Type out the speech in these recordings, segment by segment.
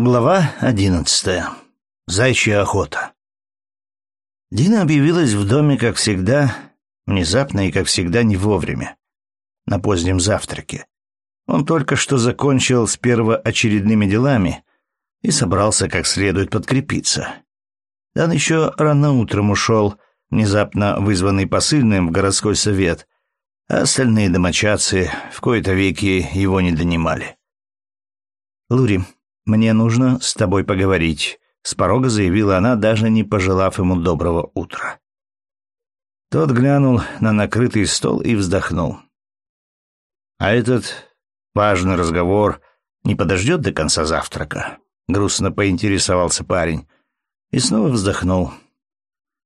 Глава одиннадцатая. Зайчья охота. Дина объявилась в доме, как всегда, внезапно и, как всегда, не вовремя, на позднем завтраке. Он только что закончил с первоочередными делами и собрался как следует подкрепиться. Дан еще рано утром ушел, внезапно вызванный посыльным в городской совет, а остальные домочадцы в кои-то веки его не донимали. «Лури, «Мне нужно с тобой поговорить», — с порога заявила она, даже не пожелав ему доброго утра. Тот глянул на накрытый стол и вздохнул. «А этот важный разговор не подождет до конца завтрака?» — грустно поинтересовался парень. И снова вздохнул.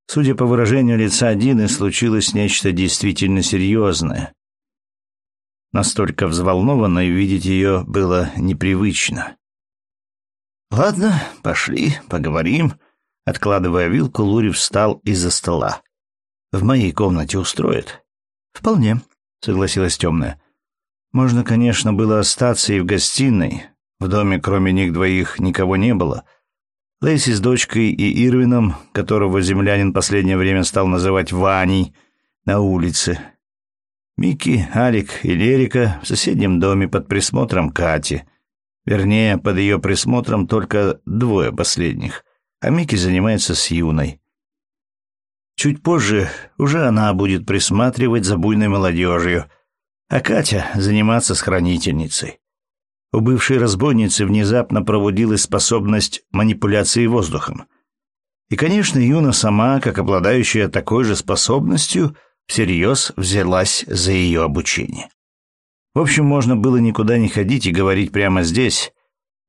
Судя по выражению лица Дины, случилось нечто действительно серьезное. Настолько взволнованной видеть ее было непривычно. «Ладно, пошли, поговорим». Откладывая вилку, Лури встал из-за стола. «В моей комнате устроит?» «Вполне», — согласилась темная. «Можно, конечно, было остаться и в гостиной. В доме, кроме них двоих, никого не было. Лейси с дочкой и Ирвином, которого землянин последнее время стал называть Ваней, на улице. Микки, Алик и Лерика в соседнем доме под присмотром Кати. Вернее, под ее присмотром только двое последних, а Микки занимается с Юной. Чуть позже уже она будет присматривать за буйной молодежью, а Катя заниматься с хранительницей. У бывшей разбойницы внезапно пробудилась способность манипуляции воздухом. И, конечно, Юна сама, как обладающая такой же способностью, всерьез взялась за ее обучение. В общем, можно было никуда не ходить и говорить прямо здесь,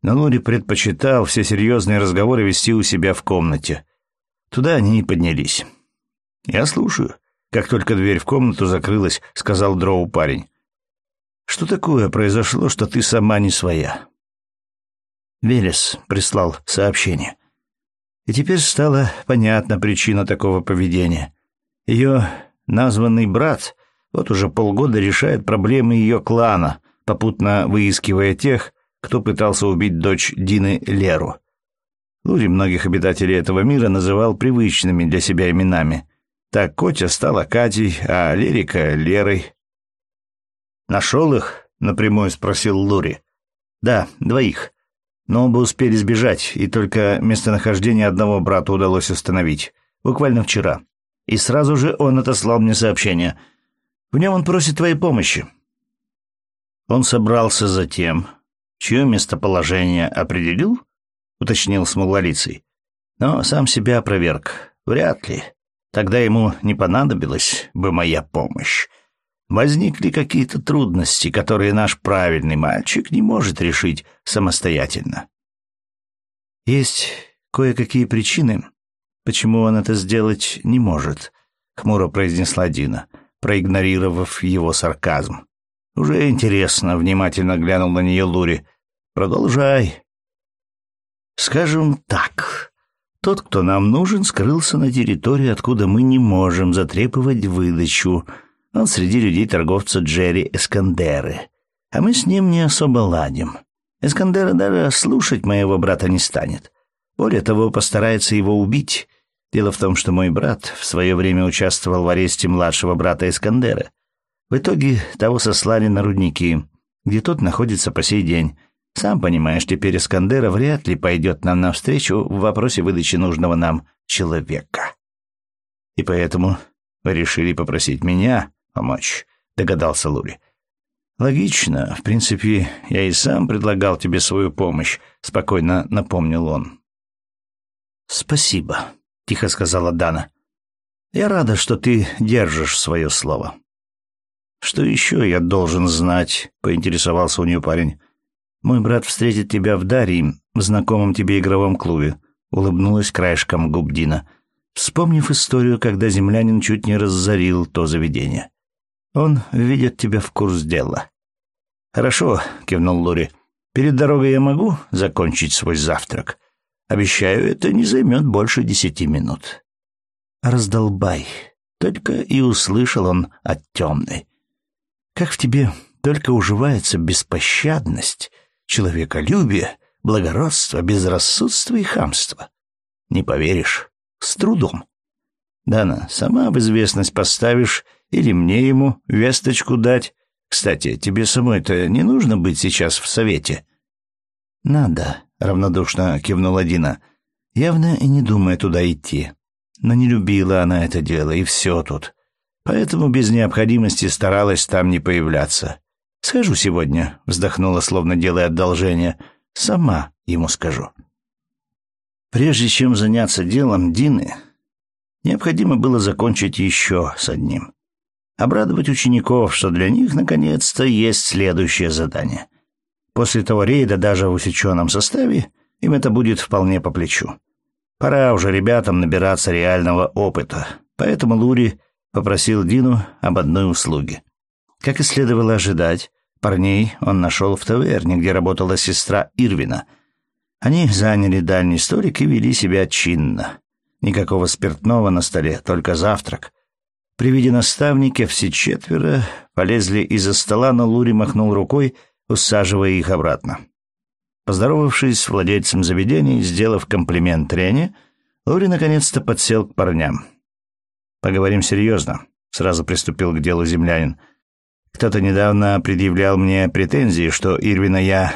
но Лури предпочитал все серьезные разговоры вести у себя в комнате. Туда они и поднялись. «Я слушаю». Как только дверь в комнату закрылась, сказал Дроу парень. «Что такое произошло, что ты сама не своя?» Велес прислал сообщение. И теперь стала понятна причина такого поведения. Ее названный брат вот уже полгода решает проблемы ее клана, попутно выискивая тех, кто пытался убить дочь Дины Леру. Лури многих обитателей этого мира называл привычными для себя именами. Так Котя стала Катей, а Лерика — Лерой. «Нашел их?» — напрямую спросил Лури. «Да, двоих. Но оба успели сбежать, и только местонахождение одного брата удалось установить. Буквально вчера. И сразу же он отослал мне сообщение — в нем он просит твоей помощи. Он собрался за тем, чье местоположение определил, уточнил смуглолицый. Но сам себя опроверг. Вряд ли. Тогда ему не понадобилась бы моя помощь. Возникли какие-то трудности, которые наш правильный мальчик не может решить самостоятельно. Есть кое-какие причины, почему он это сделать не может, хмуро произнесла Дина. — проигнорировав его сарказм. «Уже интересно», — внимательно глянул на нее Лури. «Продолжай». «Скажем так, тот, кто нам нужен, скрылся на территории, откуда мы не можем затребовать выдачу. Он среди людей торговца Джерри Эскандеры, а мы с ним не особо ладим. Эскандера даже слушать моего брата не станет. Более того, постарается его убить, Дело в том, что мой брат в свое время участвовал в аресте младшего брата Искандера. В итоге того сослали на рудники, где тот находится по сей день. Сам понимаешь, теперь Искандера вряд ли пойдет нам навстречу в вопросе выдачи нужного нам человека. И поэтому вы решили попросить меня помочь, догадался Лури. Логично. В принципе, я и сам предлагал тебе свою помощь, спокойно напомнил он. Спасибо. — тихо сказала Дана. «Я рада, что ты держишь свое слово». «Что еще я должен знать?» — поинтересовался у нее парень. «Мой брат встретит тебя в Дарии, в знакомом тебе игровом клубе», — улыбнулась краешком губ Дина, вспомнив историю, когда землянин чуть не разорил то заведение. «Он введет тебя в курс дела». «Хорошо», — кивнул Лури. «Перед дорогой я могу закончить свой завтрак?» Обещаю, это не займет больше десяти минут. Раздолбай. Только и услышал он от темной. Как в тебе только уживается беспощадность, человеколюбие, благородство, безрассудство и хамство. Не поверишь, с трудом. Дана, сама в известность поставишь или мне ему весточку дать. Кстати, тебе самой-то не нужно быть сейчас в совете. Надо, равнодушно кивнула Дина. Явно и не думая туда идти. Но не любила она это дело, и все тут. Поэтому без необходимости старалась там не появляться. «Схожу сегодня», — вздохнула, словно делая одолжение. «Сама ему скажу». Прежде чем заняться делом Дины, необходимо было закончить еще с одним. Обрадовать учеников, что для них, наконец-то, есть следующее задание. После того рейда, даже в усеченном составе, им это будет вполне по плечу. Пора уже ребятам набираться реального опыта, поэтому Лури попросил Дину об одной услуге. Как и следовало ожидать, парней он нашел в таверне, где работала сестра Ирвина. Они заняли дальний столик и вели себя чинно. Никакого спиртного на столе, только завтрак. При виде наставника все четверо полезли из-за стола, но Лури махнул рукой, усаживая их обратно. Поздоровавшись с владельцем заведения и сделав комплимент Рене, Лури наконец-то подсел к парням. «Поговорим серьезно», — сразу приступил к делу землянин — кто-то недавно предъявлял мне претензии, что Ирвина я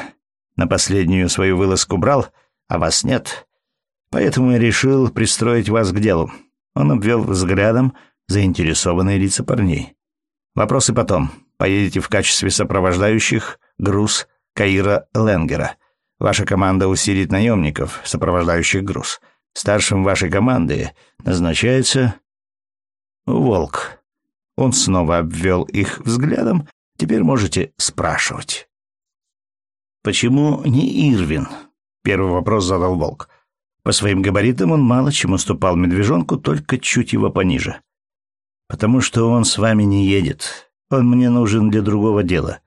на последнюю свою вылазку брал, а вас нет. Поэтому я решил пристроить вас к делу. Он обвел взглядом заинтересованные лица парней. Вопросы потом. Поедете в качестве сопровождающих груз Каира Ленгера. Ваша команда усилит наемников, сопровождающих груз. Старшим вашей команды назначается Волк. Он снова обвел их взглядом. Теперь можете спрашивать. «Почему не Ирвин?» — первый вопрос задал Волк. По своим габаритам он мало чем уступал медвежонку, только чуть его пониже. «Потому что он с вами не едет. Он мне нужен для другого дела.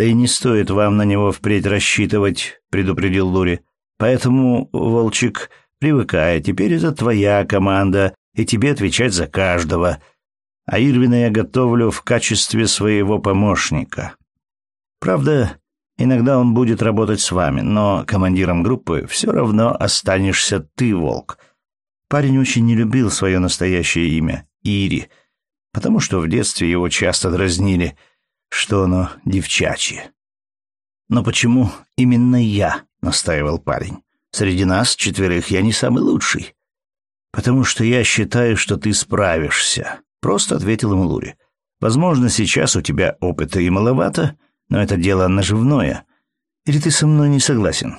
Да и не стоит вам на него впредь рассчитывать», — предупредил Лури. «Поэтому, Волчик, привыкай, теперь это твоя команда, и тебе отвечать за каждого а Ирвина я готовлю в качестве своего помощника. Правда, иногда он будет работать с вами, но командиром группы все равно останешься ты, Волк. Парень очень не любил свое настоящее имя — Ири, потому что в детстве его часто дразнили, что оно девчачье. «Но почему именно я?» — настаивал парень. «Среди нас, четверых, я не самый лучший. Потому что я считаю, что ты справишься. Просто ответил ему Лури. Возможно, сейчас у тебя опыта и маловато, но это дело наживное. Или ты со мной не согласен?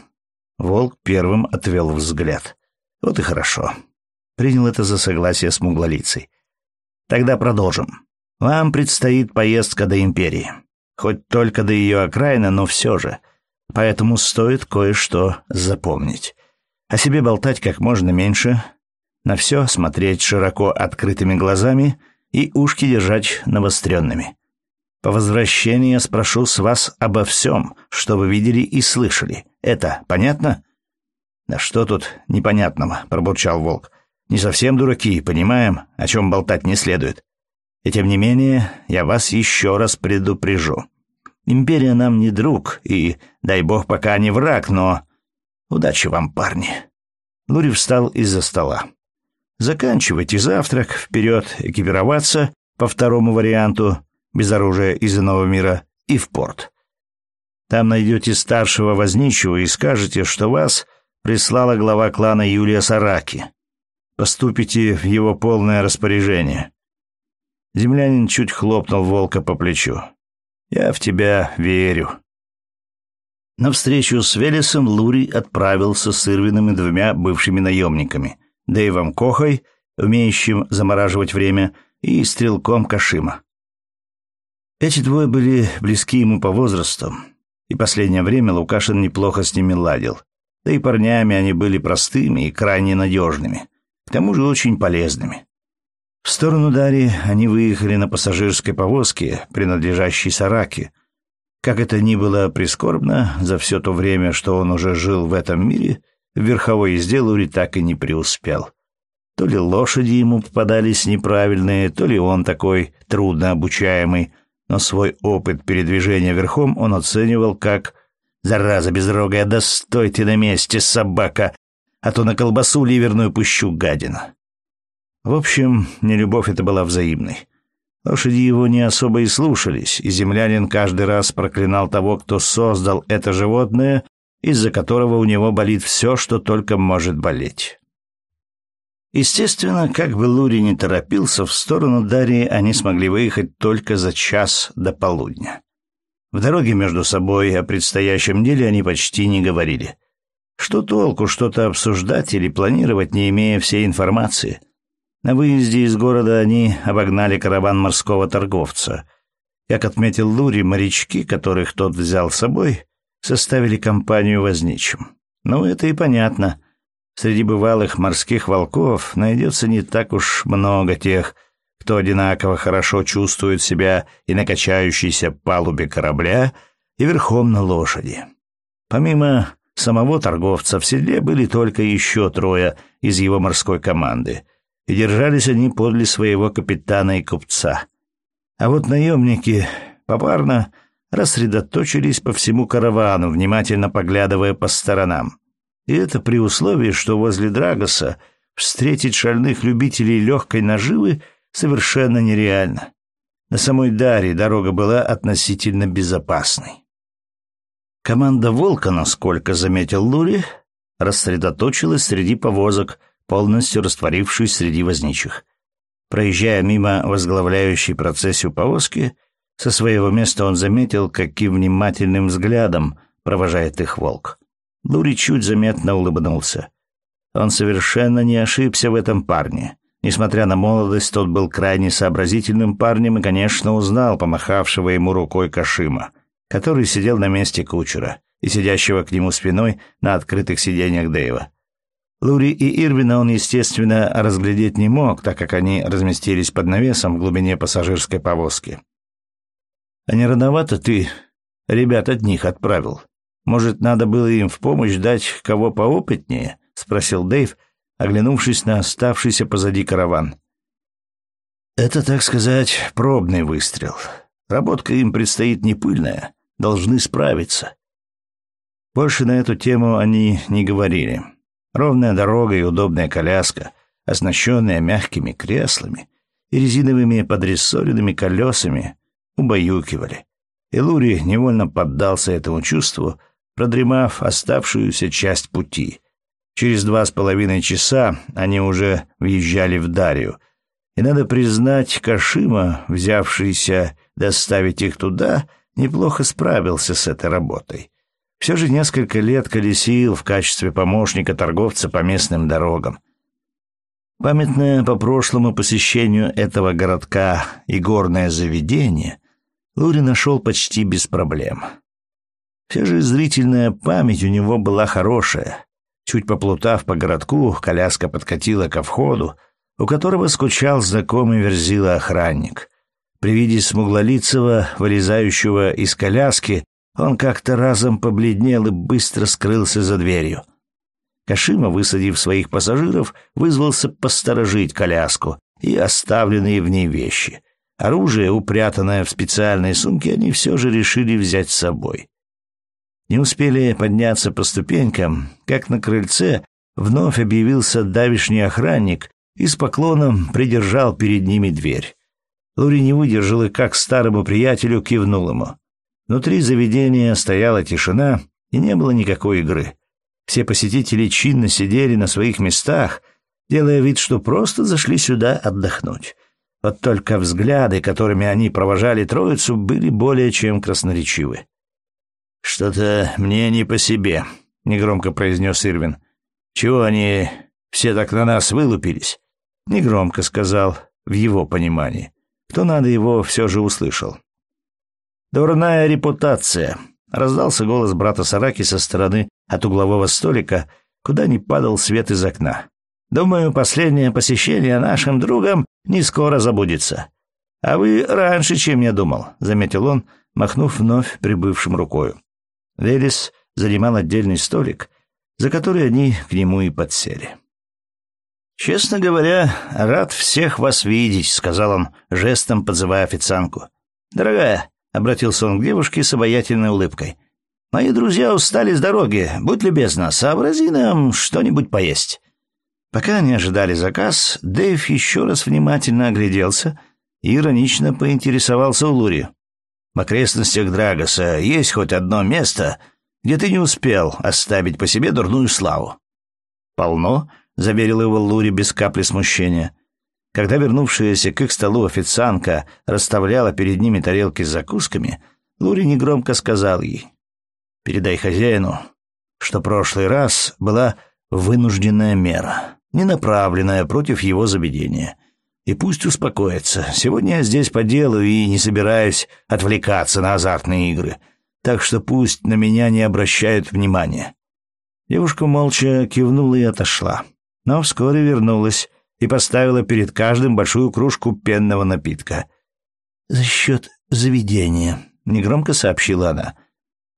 Волк первым отвел взгляд. Вот и хорошо. Принял это за согласие с муглолицей. Тогда продолжим. Вам предстоит поездка до Империи. Хоть только до ее окраины, но все же. Поэтому стоит кое-что запомнить. О себе болтать как можно меньше, на все смотреть широко открытыми глазами — и ушки держать навостренными. По возвращении я спрошу с вас обо всем, что вы видели и слышали. Это понятно?» «Да что тут непонятного?» — пробурчал волк. «Не совсем дураки, понимаем, о чем болтать не следует. И тем не менее, я вас еще раз предупрежу. Империя нам не друг, и, дай бог, пока не враг, но... Удачи вам, парни!» Лури встал из-за стола. Заканчивайте завтрак, вперед экипироваться по второму варианту, без оружия из иного мира, и в порт. Там найдете старшего возничего и скажете, что вас прислала глава клана Юлия Сараки. Поступите в его полное распоряжение. Землянин чуть хлопнул волка по плечу. «Я в тебя верю». На встречу с Велесом Лури отправился с Ирвиным и двумя бывшими наемниками. Дэйвом Кохой, умеющим замораживать время, и стрелком Кашима. Эти двое были близки ему по возрасту, и последнее время Лукашин неплохо с ними ладил. Да и парнями они были простыми и крайне надежными, к тому же очень полезными. В сторону Дарьи они выехали на пассажирской повозке, принадлежащей Сараке. Как это ни было прискорбно, за все то время, что он уже жил в этом мире, в верховой езде Лури так и не преуспел. То ли лошади ему попадались неправильные, то ли он такой трудно обучаемый, но свой опыт передвижения верхом он оценивал как Зараза безрогая, да стой на месте, собака, а то на колбасу ливерную пущу гадина. В общем, нелюбовь эта была взаимной. Лошади его не особо и слушались, и землянин каждый раз проклинал того, кто создал это животное, из-за которого у него болит все, что только может болеть. Естественно, как бы Лури не торопился, в сторону Дарьи они смогли выехать только за час до полудня. В дороге между собой о предстоящем деле они почти не говорили. Что толку что-то обсуждать или планировать, не имея всей информации? На выезде из города они обогнали караван морского торговца. Как отметил Лури, морячки, которых тот взял с собой, составили компанию возничим. Ну, это и понятно. Среди бывалых морских волков найдется не так уж много тех, кто одинаково хорошо чувствует себя и на качающейся палубе корабля, и верхом на лошади. Помимо самого торговца в седле были только еще трое из его морской команды, и держались они подле своего капитана и купца. А вот наемники попарно рассредоточились по всему каравану, внимательно поглядывая по сторонам. И это при условии, что возле Драгоса встретить шальных любителей легкой наживы совершенно нереально. На самой Даре дорога была относительно безопасной. Команда «Волка», насколько заметил Лури, рассредоточилась среди повозок, полностью растворившись среди возничих. Проезжая мимо возглавляющей процессию повозки, со своего места он заметил, каким внимательным взглядом провожает их волк. Лури чуть заметно улыбнулся. Он совершенно не ошибся в этом парне. Несмотря на молодость, тот был крайне сообразительным парнем и, конечно, узнал помахавшего ему рукой Кашима, который сидел на месте кучера и сидящего к нему спиной на открытых сиденьях Дэйва. Лури и Ирвина он, естественно, разглядеть не мог, так как они разместились под навесом в глубине пассажирской повозки. А не рановато ты ребят от них отправил? Может, надо было им в помощь дать кого поопытнее? спросил Дэйв, оглянувшись на оставшийся позади караван. Это, так сказать, пробный выстрел. Работка им предстоит не пыльная, должны справиться. Больше на эту тему они не говорили. Ровная дорога и удобная коляска, оснащенная мягкими креслами и резиновыми подрессоренными колесами, убаюкивали. И Лури невольно поддался этому чувству, продремав оставшуюся часть пути. Через два с половиной часа они уже въезжали в Дарью. И надо признать, Кашима, взявшийся доставить их туда, неплохо справился с этой работой. Все же несколько лет колесил в качестве помощника торговца по местным дорогам. Памятное по прошлому посещению этого городка и горное заведение Лури нашел почти без проблем. Все же зрительная память у него была хорошая. Чуть поплутав по городку, коляска подкатила ко входу, у которого скучал знакомый верзила охранник. При виде смуглолицего, вылезающего из коляски, он как-то разом побледнел и быстро скрылся за дверью. Кашима, высадив своих пассажиров, вызвался посторожить коляску и оставленные в ней вещи — Оружие, упрятанное в специальной сумке, они все же решили взять с собой. Не успели подняться по ступенькам, как на крыльце вновь объявился давишний охранник и с поклоном придержал перед ними дверь. Лури не выдержал и как старому приятелю кивнул ему. Внутри заведения стояла тишина и не было никакой игры. Все посетители чинно сидели на своих местах, делая вид, что просто зашли сюда отдохнуть. Вот только взгляды, которыми они провожали троицу, были более чем красноречивы. «Что-то мне не по себе», — негромко произнес Ирвин. «Чего они все так на нас вылупились?» Негромко сказал, в его понимании. Кто надо его все же услышал. «Дурная репутация», — раздался голос брата Сараки со стороны от углового столика, куда не падал свет из окна. Думаю, последнее посещение нашим другом не скоро забудется. А вы раньше, чем я думал, заметил он, махнув вновь прибывшим рукою. Велес занимал отдельный столик, за который они к нему и подсели. «Честно говоря, рад всех вас видеть», — сказал он, жестом подзывая официантку. «Дорогая», — обратился он к девушке с обаятельной улыбкой, Мои друзья устали с дороги. Будь любезна, сообрази нам что-нибудь поесть». Пока они ожидали заказ, Дэйв еще раз внимательно огляделся и иронично поинтересовался у Лури. «В окрестностях Драгоса есть хоть одно место, где ты не успел оставить по себе дурную славу?» «Полно», — заверил его Лури без капли смущения. Когда вернувшаяся к их столу официантка расставляла перед ними тарелки с закусками, Лури негромко сказал ей, «Передай хозяину, что прошлый раз была вынужденная мера, не направленная против его заведения. И пусть успокоится. Сегодня я здесь по делу и не собираюсь отвлекаться на азартные игры, так что пусть на меня не обращают внимания». Девушка молча кивнула и отошла, но вскоре вернулась, и поставила перед каждым большую кружку пенного напитка. «За счет заведения», — негромко сообщила она.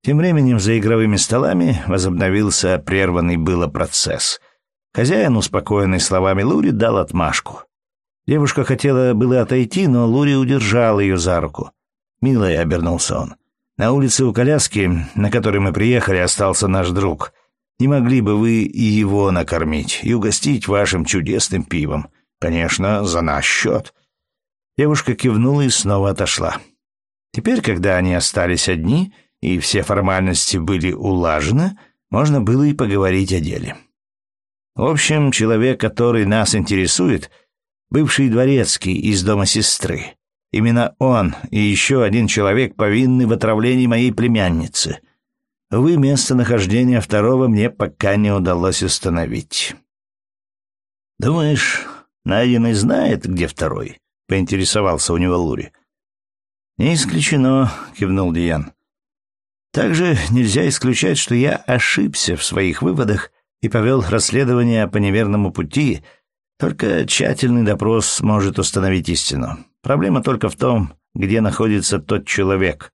Тем временем за игровыми столами возобновился прерванный было процесс. Хозяин, успокоенный словами Лури, дал отмашку. Девушка хотела было отойти, но Лури удержал ее за руку. «Милая», — обернулся он, — «на улице у коляски, на которой мы приехали, остался наш друг. Не могли бы вы и его накормить и угостить вашим чудесным пивом? Конечно, за наш счет». Девушка кивнула и снова отошла. Теперь, когда они остались одни и все формальности были улажены, можно было и поговорить о деле. В общем, человек, который нас интересует, бывший дворецкий из дома сестры. Именно он и еще один человек повинны в отравлении моей племянницы — Увы, местонахождение второго мне пока не удалось установить. «Думаешь, найденный знает, где второй?» — поинтересовался у него Лури. «Не исключено», — кивнул Диан. «Также нельзя исключать, что я ошибся в своих выводах и повел расследование по неверному пути, только тщательный допрос может установить истину. Проблема только в том, где находится тот человек,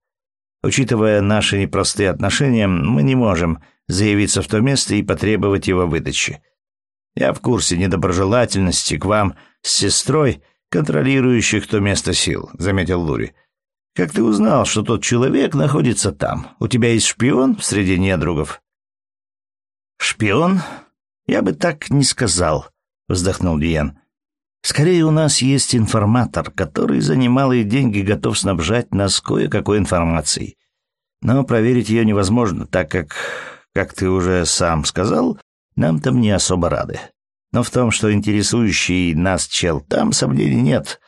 Учитывая наши непростые отношения, мы не можем заявиться в то место и потребовать его выдачи. Я в курсе недоброжелательности к вам с сестрой, контролирующих то место сил», — заметил Лури. «Как ты узнал, что тот человек находится там? У тебя есть шпион среди недругов?» «Шпион? Я бы так не сказал», — вздохнул Диен. Скорее, у нас есть информатор, который за немалые деньги готов снабжать нас кое-какой информацией. Но проверить ее невозможно, так как, как ты уже сам сказал, нам там не особо рады. Но в том, что интересующий нас чел там, сомнений нет.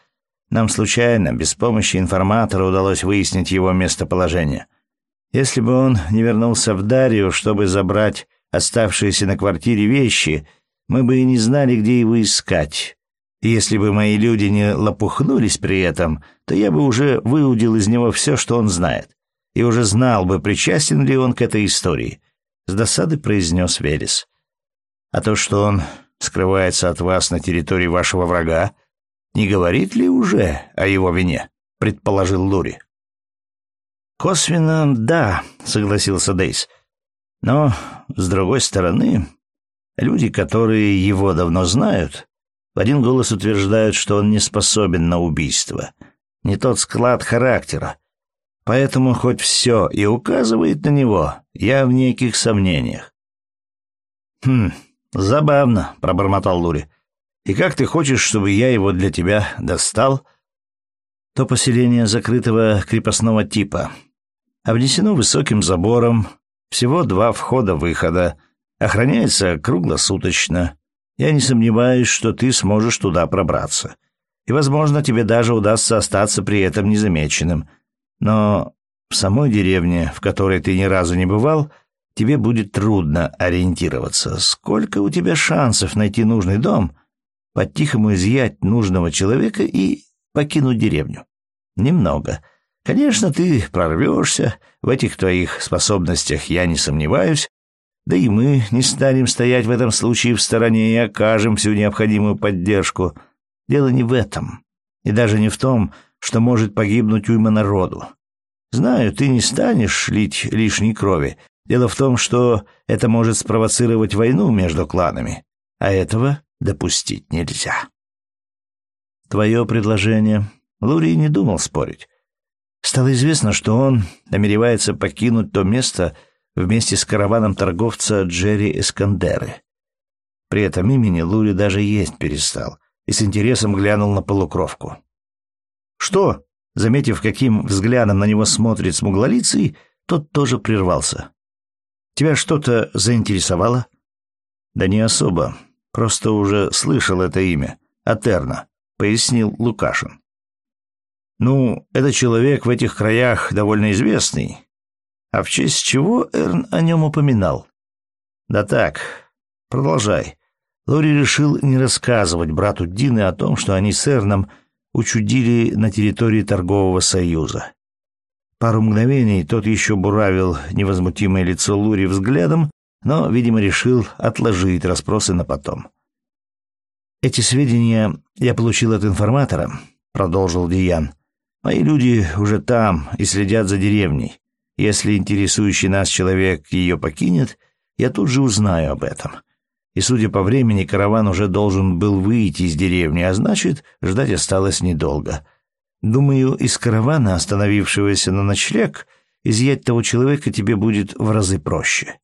Нам случайно, без помощи информатора, удалось выяснить его местоположение. Если бы он не вернулся в Дарью, чтобы забрать оставшиеся на квартире вещи, мы бы и не знали, где его искать. Если бы мои люди не лопухнулись при этом, то я бы уже выудил из него все, что он знает, и уже знал бы, причастен ли он к этой истории. С досады произнес Велес. А то, что он скрывается от вас на территории вашего врага, не говорит ли уже о его вине? предположил Лури. Косвенно, да, согласился Дейс. Но, с другой стороны, люди, которые его давно знают, в один голос утверждают, что он не способен на убийство. Не тот склад характера. Поэтому хоть все и указывает на него, я в неких сомнениях. «Хм, забавно», — пробормотал Лури. «И как ты хочешь, чтобы я его для тебя достал?» То поселение закрытого крепостного типа. Обнесено высоким забором, всего два входа-выхода, охраняется круглосуточно. Я не сомневаюсь, что ты сможешь туда пробраться. И, возможно, тебе даже удастся остаться при этом незамеченным. Но в самой деревне, в которой ты ни разу не бывал, тебе будет трудно ориентироваться. Сколько у тебя шансов найти нужный дом, по-тихому изъять нужного человека и покинуть деревню? Немного. Конечно, ты прорвешься, в этих твоих способностях я не сомневаюсь, да и мы не станем стоять в этом случае в стороне и окажем всю необходимую поддержку. Дело не в этом. И даже не в том, что может погибнуть уйма народу. Знаю, ты не станешь лить лишней крови. Дело в том, что это может спровоцировать войну между кланами. А этого допустить нельзя. Твое предложение. Лурий не думал спорить. Стало известно, что он намеревается покинуть то место, вместе с караваном торговца Джерри Эскандеры. При этом имени Лури даже есть перестал и с интересом глянул на полукровку. «Что?» Заметив, каким взглядом на него смотрит смуглолицый, тот тоже прервался. «Тебя что-то заинтересовало?» «Да не особо. Просто уже слышал это имя. Атерна», — пояснил Лукашин. «Ну, это человек в этих краях довольно известный. А в честь чего Эрн о нем упоминал?» «Да так. Продолжай». Лори решил не рассказывать брату Дины о том, что они с Эрном учудили на территории торгового союза. Пару мгновений тот еще буравил невозмутимое лицо Лури взглядом, но, видимо, решил отложить расспросы на потом. «Эти сведения я получил от информатора», — продолжил Диан. «Мои люди уже там и следят за деревней. Если интересующий нас человек ее покинет, я тут же узнаю об этом и, судя по времени, караван уже должен был выйти из деревни, а значит, ждать осталось недолго. Думаю, из каравана, остановившегося на ночлег, изъять того человека тебе будет в разы проще.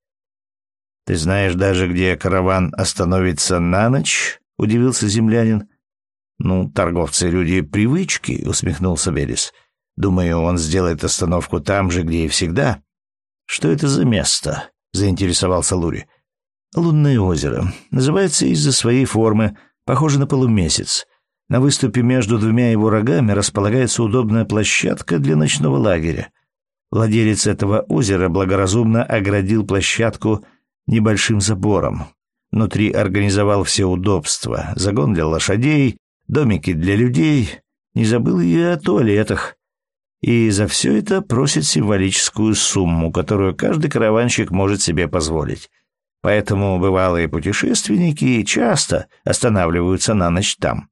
«Ты знаешь даже, где караван остановится на ночь?» — удивился землянин. «Ну, торговцы люди привычки», — усмехнулся Велес. «Думаю, он сделает остановку там же, где и всегда». «Что это за место?» — заинтересовался Лури. Лунное озеро. Называется из-за своей формы, похоже на полумесяц. На выступе между двумя его рогами располагается удобная площадка для ночного лагеря. Владелец этого озера благоразумно оградил площадку небольшим забором. Внутри организовал все удобства. Загон для лошадей, домики для людей. Не забыл и о туалетах. И за все это просит символическую сумму, которую каждый караванщик может себе позволить. Поэтому бывалые путешественники часто останавливаются на ночь там.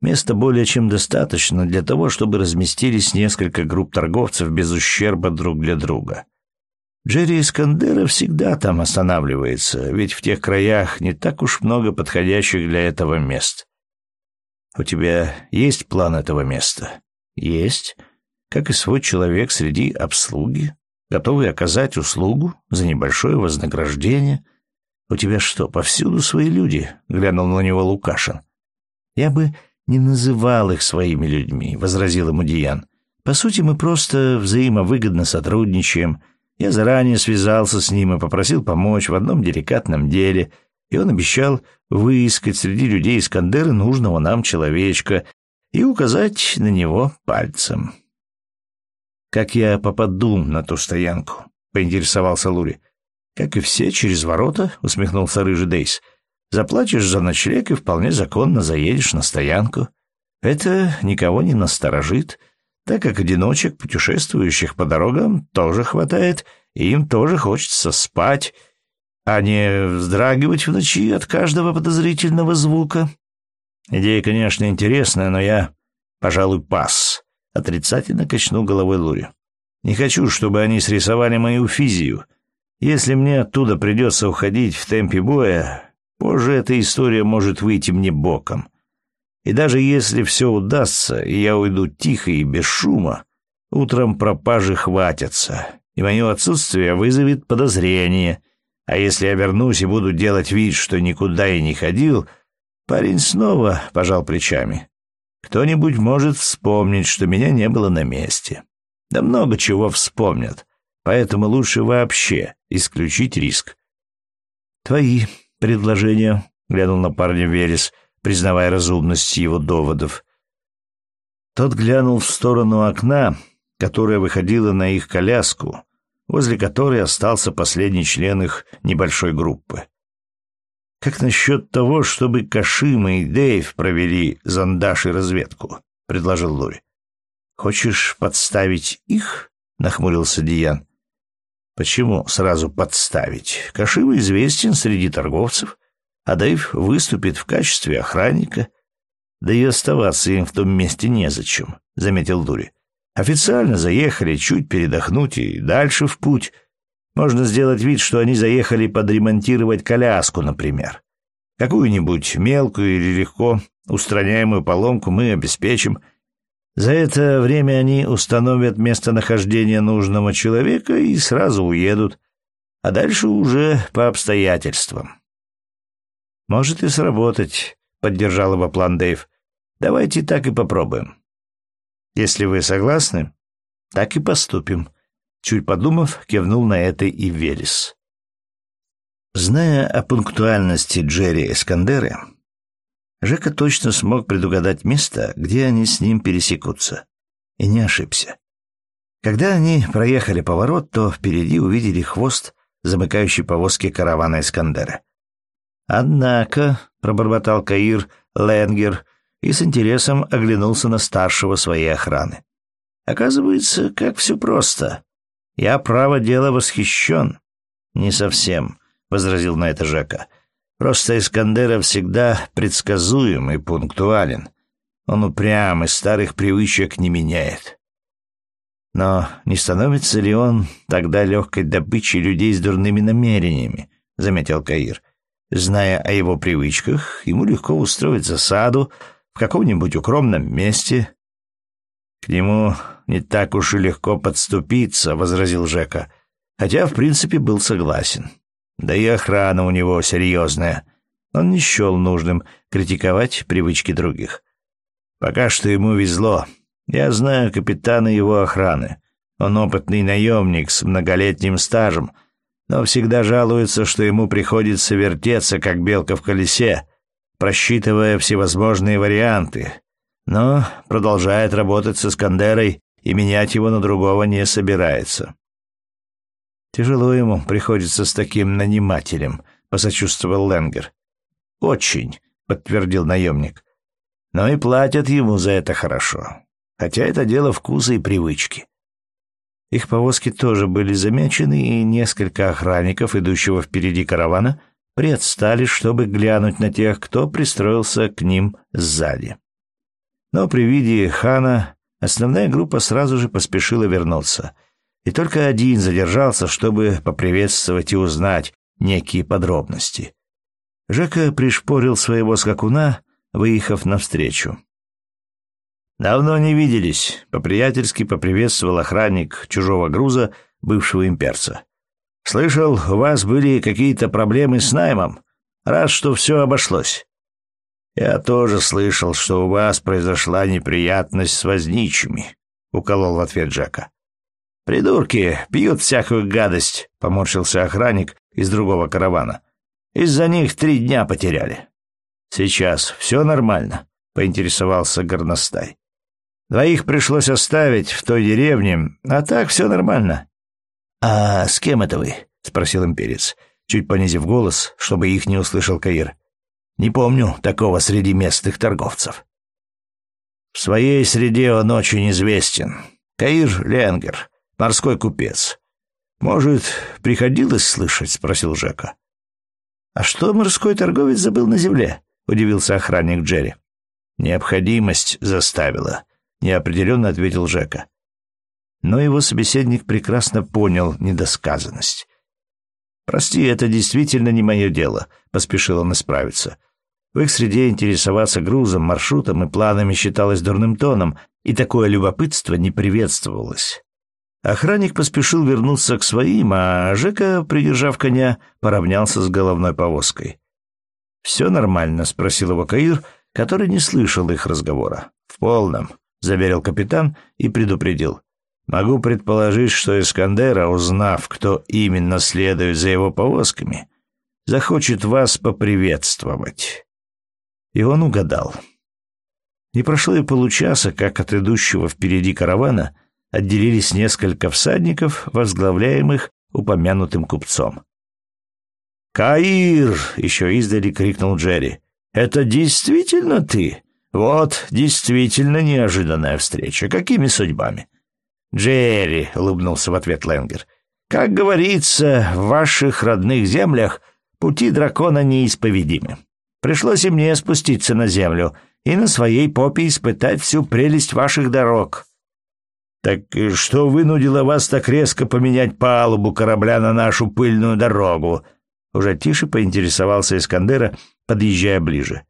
Места более чем достаточно для того, чтобы разместились несколько групп торговцев без ущерба друг для друга. Джерри Искандера всегда там останавливается, ведь в тех краях не так уж много подходящих для этого мест. У тебя есть план этого места? Есть. Как и свой человек среди обслуги, готовый оказать услугу за небольшое вознаграждение — «У тебя что, повсюду свои люди?» — глянул на него Лукашин. «Я бы не называл их своими людьми», — возразил ему Диан. «По сути, мы просто взаимовыгодно сотрудничаем. Я заранее связался с ним и попросил помочь в одном деликатном деле, и он обещал выискать среди людей Искандера нужного нам человечка и указать на него пальцем». «Как я попаду на ту стоянку?» — поинтересовался Лури. «Как и все, через ворота», — усмехнулся рыжий Дейс. «Заплатишь за ночлег и вполне законно заедешь на стоянку. Это никого не насторожит, так как одиночек, путешествующих по дорогам, тоже хватает, и им тоже хочется спать, а не вздрагивать в ночи от каждого подозрительного звука. Идея, конечно, интересная, но я, пожалуй, пас». Отрицательно качнул головой Лури. «Не хочу, чтобы они срисовали мою физию». Если мне оттуда придется уходить в темпе боя, позже эта история может выйти мне боком. И даже если все удастся, и я уйду тихо и без шума, утром пропажи хватятся, и мое отсутствие вызовет подозрение. А если я вернусь и буду делать вид, что никуда и не ходил, парень снова пожал плечами. Кто-нибудь может вспомнить, что меня не было на месте. Да много чего вспомнят поэтому лучше вообще исключить риск. «Твои предложения», — глянул на парня Верес, признавая разумность его доводов. Тот глянул в сторону окна, которое выходило на их коляску, возле которой остался последний член их небольшой группы. «Как насчет того, чтобы Кашима и Дэйв провели зондаж и разведку?» — предложил Лури. «Хочешь подставить их?» — нахмурился Диан. Почему сразу подставить? Кашива известен среди торговцев, а Дэйв выступит в качестве охранника. Да и оставаться им в том месте незачем, — заметил Дури. Официально заехали чуть передохнуть и дальше в путь. Можно сделать вид, что они заехали подремонтировать коляску, например. Какую-нибудь мелкую или легко устраняемую поломку мы обеспечим — за это время они установят местонахождение нужного человека и сразу уедут. а дальше уже по обстоятельствам. «Может и сработать», — поддержал его план Дэйв. «Давайте так и попробуем». «Если вы согласны, так и поступим», — чуть подумав, кивнул на это и Велес. Зная о пунктуальности Джерри Эскандеры, Жека точно смог предугадать место, где они с ним пересекутся. И не ошибся. Когда они проехали поворот, то впереди увидели хвост, замыкающий повозки каравана Эскандера. «Однако», — пробормотал Каир Ленгер и с интересом оглянулся на старшего своей охраны. «Оказывается, как все просто. Я, право дело, восхищен». «Не совсем», — возразил на это Жека. «Просто Искандера всегда предсказуем и пунктуален. Он упрям и старых привычек не меняет». «Но не становится ли он тогда легкой добычей людей с дурными намерениями?» — заметил Каир. Зная о его привычках, ему легко устроить засаду в каком-нибудь укромном месте. «К нему не так уж и легко подступиться», — возразил Жека, хотя, в принципе, был согласен. Да и охрана у него серьезная. Он не счел нужным критиковать привычки других. Пока что ему везло. Я знаю капитана его охраны. Он опытный наемник с многолетним стажем — но всегда жалуется, что ему приходится вертеться, как белка в колесе, просчитывая всевозможные варианты, но продолжает работать с Искандерой и менять его на другого не собирается. «Тяжело ему приходится с таким нанимателем», — посочувствовал Ленгер. «Очень», — подтвердил наемник. «Но и платят ему за это хорошо, хотя это дело вкуса и привычки. Их повозки тоже были замечены, и несколько охранников, идущего впереди каравана, предстали, чтобы глянуть на тех, кто пристроился к ним сзади. Но при виде хана основная группа сразу же поспешила вернуться, и только один задержался, чтобы поприветствовать и узнать некие подробности. Жека пришпорил своего скакуна, выехав навстречу. «Давно не виделись», — по-приятельски поприветствовал охранник чужого груза, бывшего имперца. «Слышал, у вас были какие-то проблемы с наймом. Рад, что все обошлось». «Я тоже слышал, что у вас произошла неприятность с возничими», — уколол в ответ Джека. «Придурки пьют всякую гадость», — поморщился охранник из другого каравана. «Из-за них три дня потеряли». «Сейчас все нормально», — поинтересовался горностай. Двоих пришлось оставить в той деревне, а так все нормально. «А с кем это вы?» — спросил имперец, чуть понизив голос, чтобы их не услышал Каир. «Не помню такого среди местных торговцев». «В своей среде он очень известен. Каир Ленгер, морской купец. Может, приходилось слышать?» — спросил Жека. «А что морской торговец забыл на земле?» — удивился охранник Джерри. «Необходимость заставила», неопределенно ответил Жека. Но его собеседник прекрасно понял недосказанность. «Прости, это действительно не мое дело», — поспешил он исправиться. В их среде интересоваться грузом, маршрутом и планами считалось дурным тоном, и такое любопытство не приветствовалось. Охранник поспешил вернуться к своим, а Жека, придержав коня, поравнялся с головной повозкой. «Все нормально?» — спросил его Каир, который не слышал их разговора. «В полном. — заверил капитан и предупредил. «Могу предположить, что Искандера, узнав, кто именно следует за его повозками, захочет вас поприветствовать». И он угадал. Не прошло и получаса, как от идущего впереди каравана отделились несколько всадников, возглавляемых упомянутым купцом. «Каир!» — еще издали крикнул Джерри. «Это действительно ты?» Вот действительно неожиданная встреча. Какими судьбами? Джерри, улыбнулся в ответ Ленгер. Как говорится, в ваших родных землях пути дракона неисповедимы. Пришлось и мне спуститься на землю и на своей попе испытать всю прелесть ваших дорог. Так что вынудило вас так резко поменять палубу корабля на нашу пыльную дорогу? Уже тише поинтересовался Искандера, подъезжая ближе.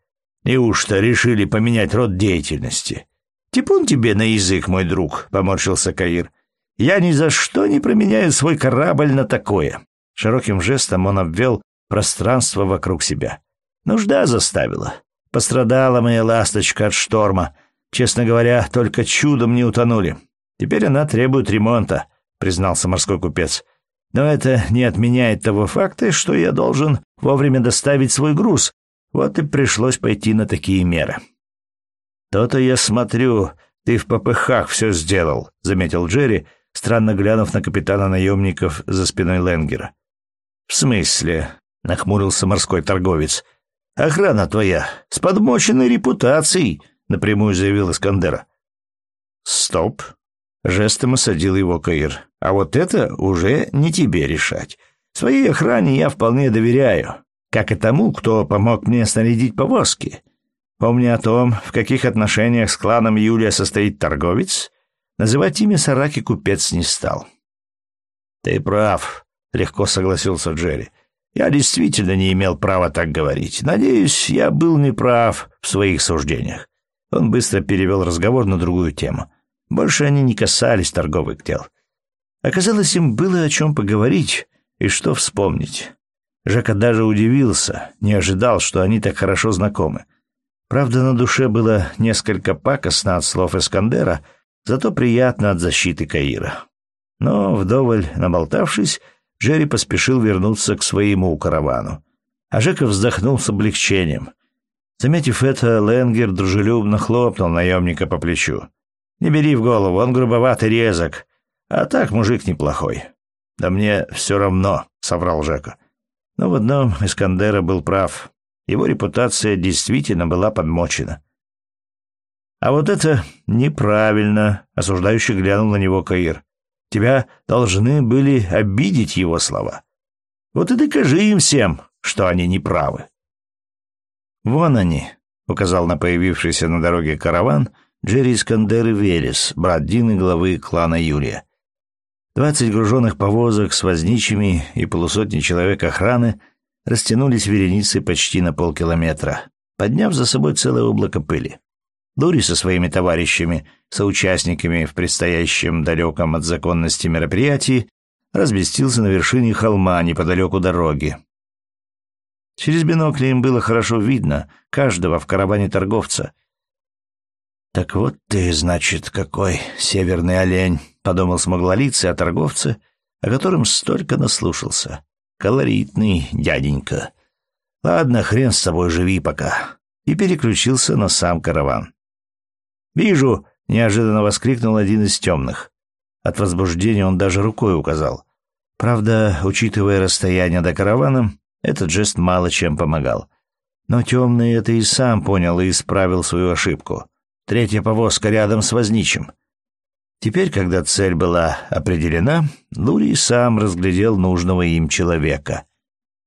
Неужто решили поменять род деятельности? Типун тебе на язык, мой друг, поморщился Каир. Я ни за что не променяю свой корабль на такое. Широким жестом он обвел пространство вокруг себя. Нужда заставила. Пострадала моя ласточка от шторма. Честно говоря, только чудом не утонули. Теперь она требует ремонта, признался морской купец. Но это не отменяет того факта, что я должен вовремя доставить свой груз. Вот и пришлось пойти на такие меры. То-то я смотрю, ты в попыхах все сделал, заметил Джерри, странно глянув на капитана наемников за спиной Ленгера. В смысле? нахмурился морской торговец. Охрана твоя с подмоченной репутацией, напрямую заявил Искандера. Стоп, жестом осадил его Каир. А вот это уже не тебе решать. Своей охране я вполне доверяю, как и тому, кто помог мне снарядить повозки. Помня о том, в каких отношениях с кланом Юлия состоит торговец, называть имя Сараки купец не стал. «Ты прав», — легко согласился Джерри. «Я действительно не имел права так говорить. Надеюсь, я был неправ в своих суждениях». Он быстро перевел разговор на другую тему. Больше они не касались торговых дел. Оказалось, им было о чем поговорить и что вспомнить. Жака даже удивился, не ожидал, что они так хорошо знакомы. Правда, на душе было несколько пакостно от слов Эскандера, зато приятно от защиты Каира. Но, вдоволь наболтавшись, Джерри поспешил вернуться к своему каравану. А Жека вздохнул с облегчением. Заметив это, Ленгер дружелюбно хлопнул наемника по плечу. «Не бери в голову, он грубоват и резок. А так мужик неплохой». «Да мне все равно», — соврал Жека. Но в одном Искандера был прав. Его репутация действительно была подмочена. «А вот это неправильно», — осуждающий глянул на него Каир. «Тебя должны были обидеть его слова. Вот и докажи им всем, что они неправы». «Вон они», — указал на появившийся на дороге караван Джерри Искандер и Велес, брат Дины главы клана Юрия. Двадцать груженных повозок с возничими и полусотни человек охраны растянулись вереницей почти на полкилометра, подняв за собой целое облако пыли. Дури со своими товарищами, соучастниками в предстоящем далеком от законности мероприятии, разместился на вершине холма неподалеку дороги. Через бинокли им было хорошо видно каждого в караване торговца. «Так вот ты, значит, какой северный олень», — подумал смоглолицый о торговце, о котором столько наслушался. Колоритный дяденька. Ладно, хрен с тобой, живи пока. И переключился на сам караван. «Вижу!» — неожиданно воскликнул один из темных. От возбуждения он даже рукой указал. Правда, учитывая расстояние до каравана, этот жест мало чем помогал. Но темный это и сам понял и исправил свою ошибку. Третья повозка рядом с возничим. Теперь, когда цель была определена, Лурий сам разглядел нужного им человека.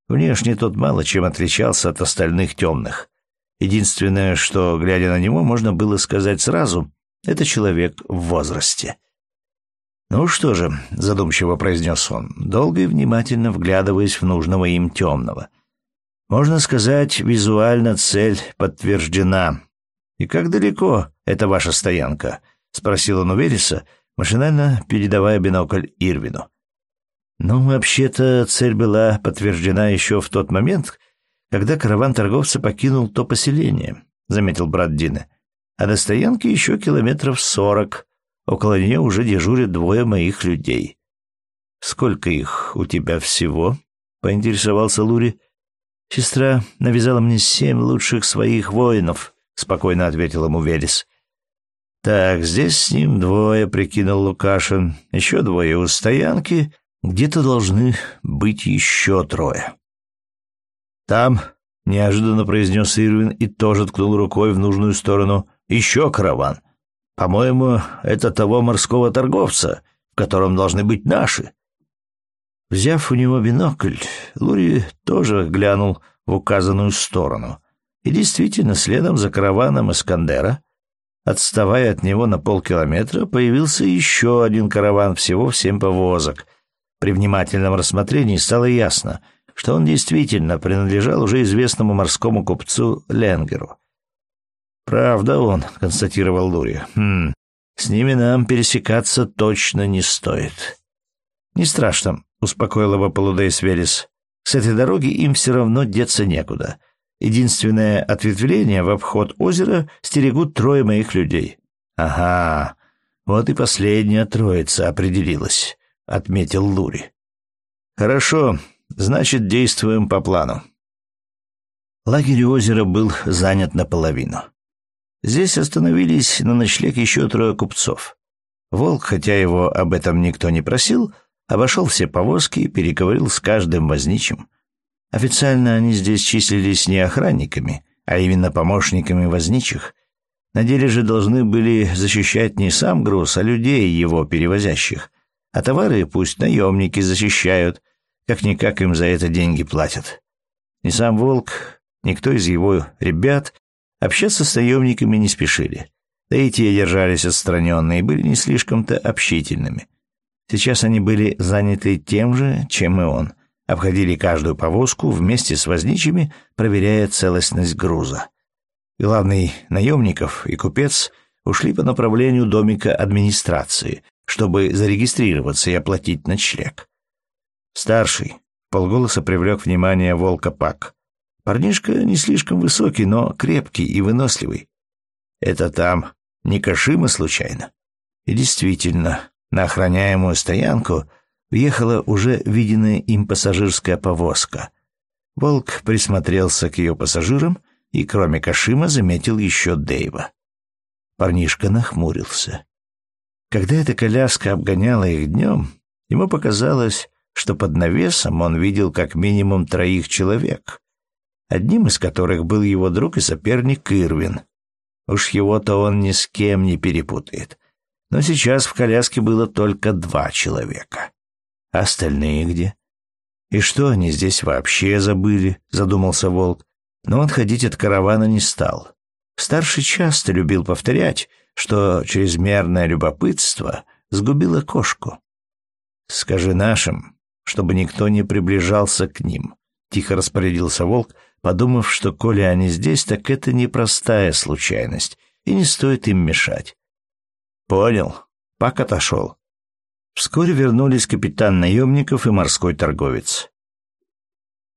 Внешне тот мало чем отличался от остальных темных. Единственное, что, глядя на него, можно было сказать сразу, это человек в возрасте. «Ну что же», — задумчиво произнес он, долго и внимательно вглядываясь в нужного им темного. «Можно сказать, визуально цель подтверждена. И как далеко эта ваша стоянка?» — спросил он у Вереса, машинально передавая бинокль Ирвину. «Ну, вообще-то цель была подтверждена еще в тот момент, когда караван торговца покинул то поселение», — заметил брат Дина. «А до стоянки еще километров сорок. Около нее уже дежурят двое моих людей». «Сколько их у тебя всего?» — поинтересовался Лури. «Сестра навязала мне семь лучших своих воинов», — спокойно ответил ему Велес. «Так, здесь с ним двое», — прикинул Лукашин. «Еще двое у стоянки. Где-то должны быть еще трое». «Там», — неожиданно произнес Ирвин и тоже ткнул рукой в нужную сторону, — «еще караван. По-моему, это того морского торговца, в котором должны быть наши». Взяв у него бинокль, Лури тоже глянул в указанную сторону. И действительно, следом за караваном Искандера — Отставая от него на полкилометра, появился еще один караван, всего в семь повозок. При внимательном рассмотрении стало ясно, что он действительно принадлежал уже известному морскому купцу Ленгеру. «Правда он», — констатировал Лури. «Хм, с ними нам пересекаться точно не стоит». «Не страшно. успокоил его Полудейс Велес. «С этой дороги им все равно деться некуда. Единственное ответвление в обход озера стерегут трое моих людей». «Ага, вот и последняя троица определилась», — отметил Лури. «Хорошо, значит, действуем по плану». Лагерь озера был занят наполовину. Здесь остановились на ночлег еще трое купцов. Волк, хотя его об этом никто не просил, обошел все повозки и переговорил с каждым возничим. Официально они здесь числились не охранниками, а именно помощниками возничих. На деле же должны были защищать не сам груз, а людей, его перевозящих. А товары пусть наемники защищают, как-никак им за это деньги платят. Ни сам Волк, никто из его ребят общаться с наемниками не спешили. Да и те держались отстраненно и были не слишком-то общительными. Сейчас они были заняты тем же, чем и он. Обходили каждую повозку вместе с возничими, проверяя целостность груза. Главный наемников и купец ушли по направлению домика администрации, чтобы зарегистрироваться и оплатить ночлег. Старший полголоса привлек внимание волка Пак. Парнишка не слишком высокий, но крепкий и выносливый. Это там не Кашима случайно? И действительно, на охраняемую стоянку въехала уже виденная им пассажирская повозка. Волк присмотрелся к ее пассажирам и, кроме Кашима, заметил еще Дэйва. Парнишка нахмурился. Когда эта коляска обгоняла их днем, ему показалось, что под навесом он видел как минимум троих человек одним из которых был его друг и соперник Ирвин. Уж его-то он ни с кем не перепутает. Но сейчас в коляске было только два человека. Остальные где? И что они здесь вообще забыли, задумался Волк. Но он ходить от каравана не стал. Старший часто любил повторять, что чрезмерное любопытство сгубило кошку. «Скажи нашим, чтобы никто не приближался к ним», — тихо распорядился Волк, подумав, что коли они здесь, так это непростая случайность, и не стоит им мешать. «Понял. Пак отошел». Вскоре вернулись капитан наемников и морской торговец.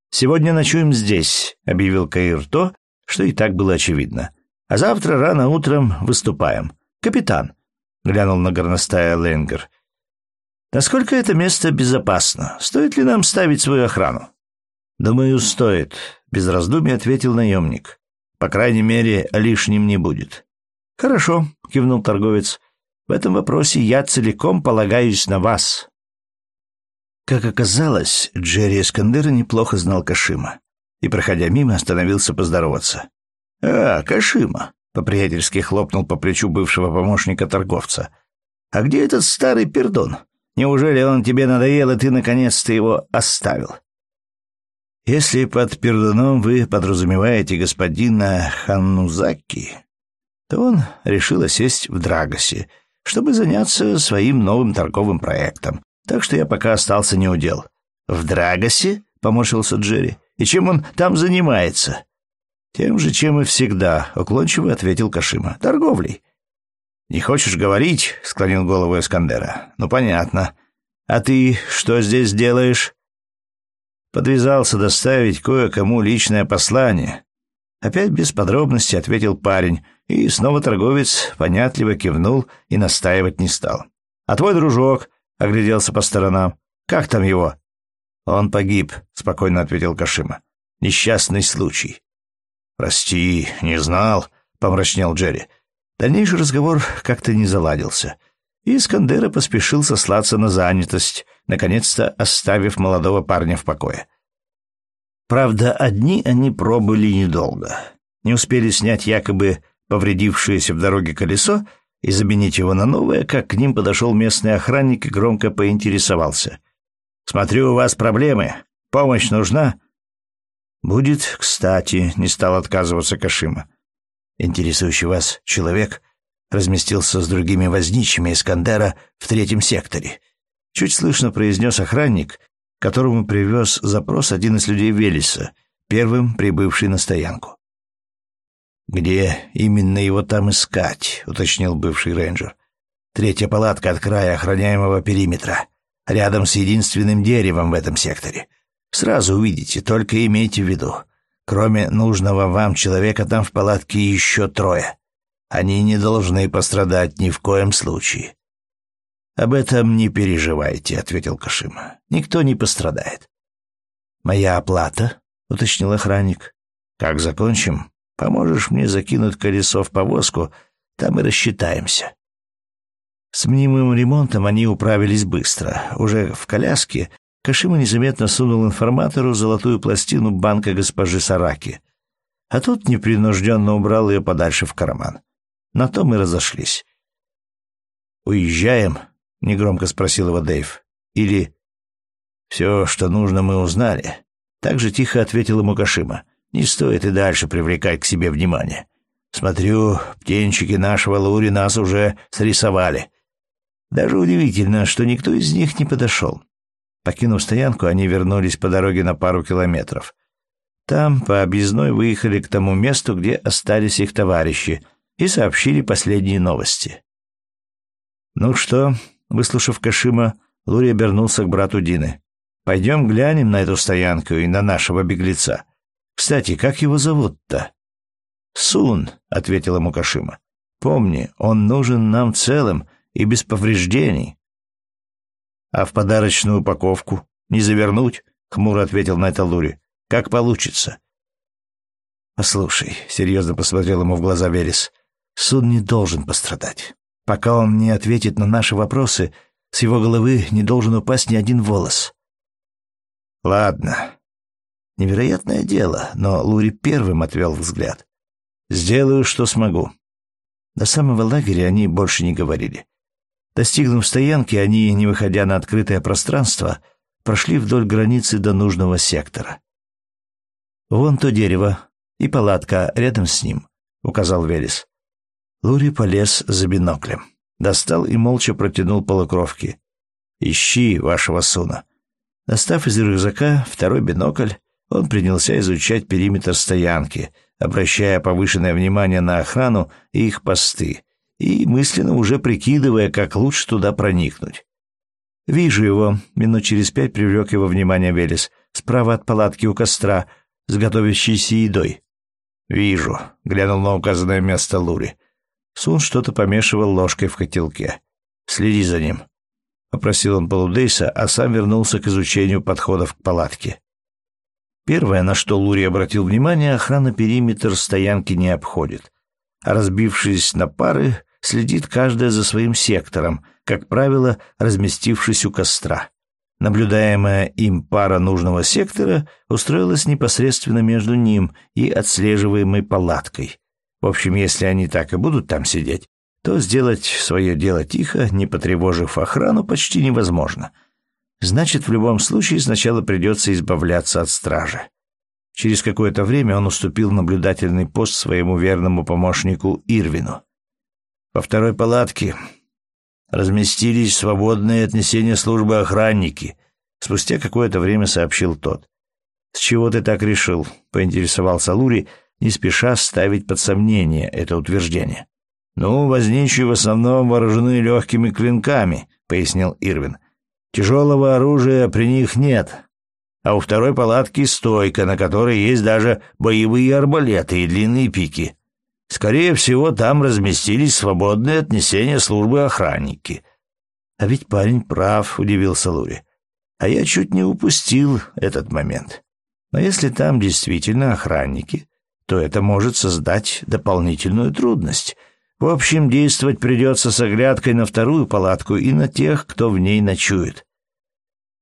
«Сегодня ночуем здесь», — объявил Каир то, что и так было очевидно. «А завтра рано утром выступаем. Капитан», — глянул на горностая Ленгер. «Насколько это место безопасно? Стоит ли нам ставить свою охрану?» «Думаю, стоит», — без раздумий ответил наемник. «По крайней мере, лишним не будет». «Хорошо», — кивнул торговец. «В этом вопросе я целиком полагаюсь на вас». Как оказалось, Джерри Эскандера неплохо знал Кашима и, проходя мимо, остановился поздороваться. «А, Кашима!» — по-приятельски хлопнул по плечу бывшего помощника торговца. «А где этот старый пердон? Неужели он тебе надоел, и ты наконец-то его оставил?» Если под пердуном вы подразумеваете господина Ханнузаки, то он решил сесть в Драгосе, чтобы заняться своим новым торговым проектом. Так что я пока остался неудел. «В Драгосе?» — поморщился Джерри. «И чем он там занимается?» «Тем же, чем и всегда», — уклончиво ответил Кашима. «Торговлей». «Не хочешь говорить?» — склонил голову Эскандера. «Ну, понятно. А ты что здесь делаешь?» Подвязался доставить кое-кому личное послание. Опять без подробностей ответил парень, и снова торговец понятливо кивнул и настаивать не стал. «А твой дружок?» — огляделся по сторонам. «Как там его?» «Он погиб», — спокойно ответил Кашима. «Несчастный случай». «Прости, не знал», — помрачнел Джерри. Дальнейший разговор как-то не заладился, и Искандера поспешил сослаться на занятость, наконец-то оставив молодого парня в покое. Правда, одни они пробыли недолго. Не успели снять якобы повредившееся в дороге колесо и заменить его на новое, как к ним подошел местный охранник и громко поинтересовался. «Смотрю, у вас проблемы. Помощь нужна?» «Будет кстати», — не стал отказываться Кашима. «Интересующий вас человек разместился с другими возничими Искандера в третьем секторе. Чуть слышно произнес охранник, которому привез запрос один из людей Велеса, первым прибывший на стоянку. «Где именно его там искать?» — уточнил бывший рейнджер. «Третья палатка от края охраняемого периметра. рядом с единственным деревом в этом секторе. Сразу увидите, только имейте в виду. Кроме нужного вам человека там в палатке еще трое. Они не должны пострадать ни в коем случае. «Об этом не переживайте», — ответил Кашима. «Никто не пострадает». «Моя оплата?» — уточнил охранник. «Как закончим, поможешь мне закинуть колесо в повозку, там и рассчитаемся». С мнимым ремонтом они управились быстро. Уже в коляске Кашима незаметно сунул информатору золотую пластину банка госпожи Сараки, а тот непринужденно убрал ее подальше в карман. На том и разошлись. «Уезжаем?» — негромко спросил его Дэйв. «Или...» «Все, что нужно, мы узнали». Так же тихо ответил ему Кашима. «Не стоит и дальше привлекать к себе внимание. Смотрю, птенчики нашего Лури нас уже срисовали. Даже удивительно, что никто из них не подошел. Покинув стоянку, они вернулись по дороге на пару километров. Там, по объездной, выехали к тому месту, где остались их товарищи, и сообщили последние новости. «Ну что?» — выслушав Кашима, Лури обернулся к брату Дины. «Пойдем глянем на эту стоянку и на нашего беглеца. Кстати, как его зовут-то?» «Сун», — ответил ему Кашима. «Помни, он нужен нам целым и без повреждений». «А в подарочную упаковку не завернуть?» — хмуро ответил на это Лури. «Как получится». «Послушай», — серьезно посмотрел ему в глаза Верес, — «Сун не должен пострадать. Пока он не ответит на наши вопросы, с его головы не должен упасть ни один волос». «Ладно». Невероятное дело, но Лури первым отвел взгляд. «Сделаю, что смогу». До самого лагеря они больше не говорили. Достигнув стоянки, они, не выходя на открытое пространство, прошли вдоль границы до нужного сектора. «Вон то дерево и палатка рядом с ним», — указал Велес. Лури полез за биноклем. Достал и молча протянул полукровки. «Ищи вашего сына». Достав из рюкзака второй бинокль, он принялся изучать периметр стоянки, обращая повышенное внимание на охрану и их посты, и мысленно уже прикидывая, как лучше туда проникнуть. «Вижу его», — минут через пять привлек его внимание Велес, справа от палатки у костра, с готовящейся едой. «Вижу», — глянул на указанное место Лури. Сун что-то помешивал ложкой в котелке. «Следи за ним», — попросил он Полудейса, а сам вернулся к изучению подходов к палатке. Первое, на что Лури обратил внимание, охрана периметр стоянки не обходит. А разбившись на пары, следит каждая за своим сектором, как правило, разместившись у костра. Наблюдаемая им пара нужного сектора устроилась непосредственно между ним и отслеживаемой палаткой. В общем, если они так и будут там сидеть, то сделать свое дело тихо, не потревожив охрану, почти невозможно. Значит, в любом случае сначала придется избавляться от стражи. Через какое-то время он уступил наблюдательный пост своему верному помощнику Ирвину. Во второй палатке разместились свободные отнесения службы охранники. Спустя какое-то время сообщил тот. «С чего ты так решил?» — поинтересовался Лури, не спеша ставить под сомнение это утверждение. «Ну, возничие в основном вооружены легкими клинками», — пояснил Ирвин. «Тяжелого оружия при них нет, а у второй палатки стойка, на которой есть даже боевые арбалеты и длинные пики. Скорее всего, там разместились свободные отнесения службы охранники. А ведь парень прав, удивился Лури. А я чуть не упустил этот момент. Но если там действительно охранники, то это может создать дополнительную трудность. В общем, действовать придется с оглядкой на вторую палатку и на тех, кто в ней ночует.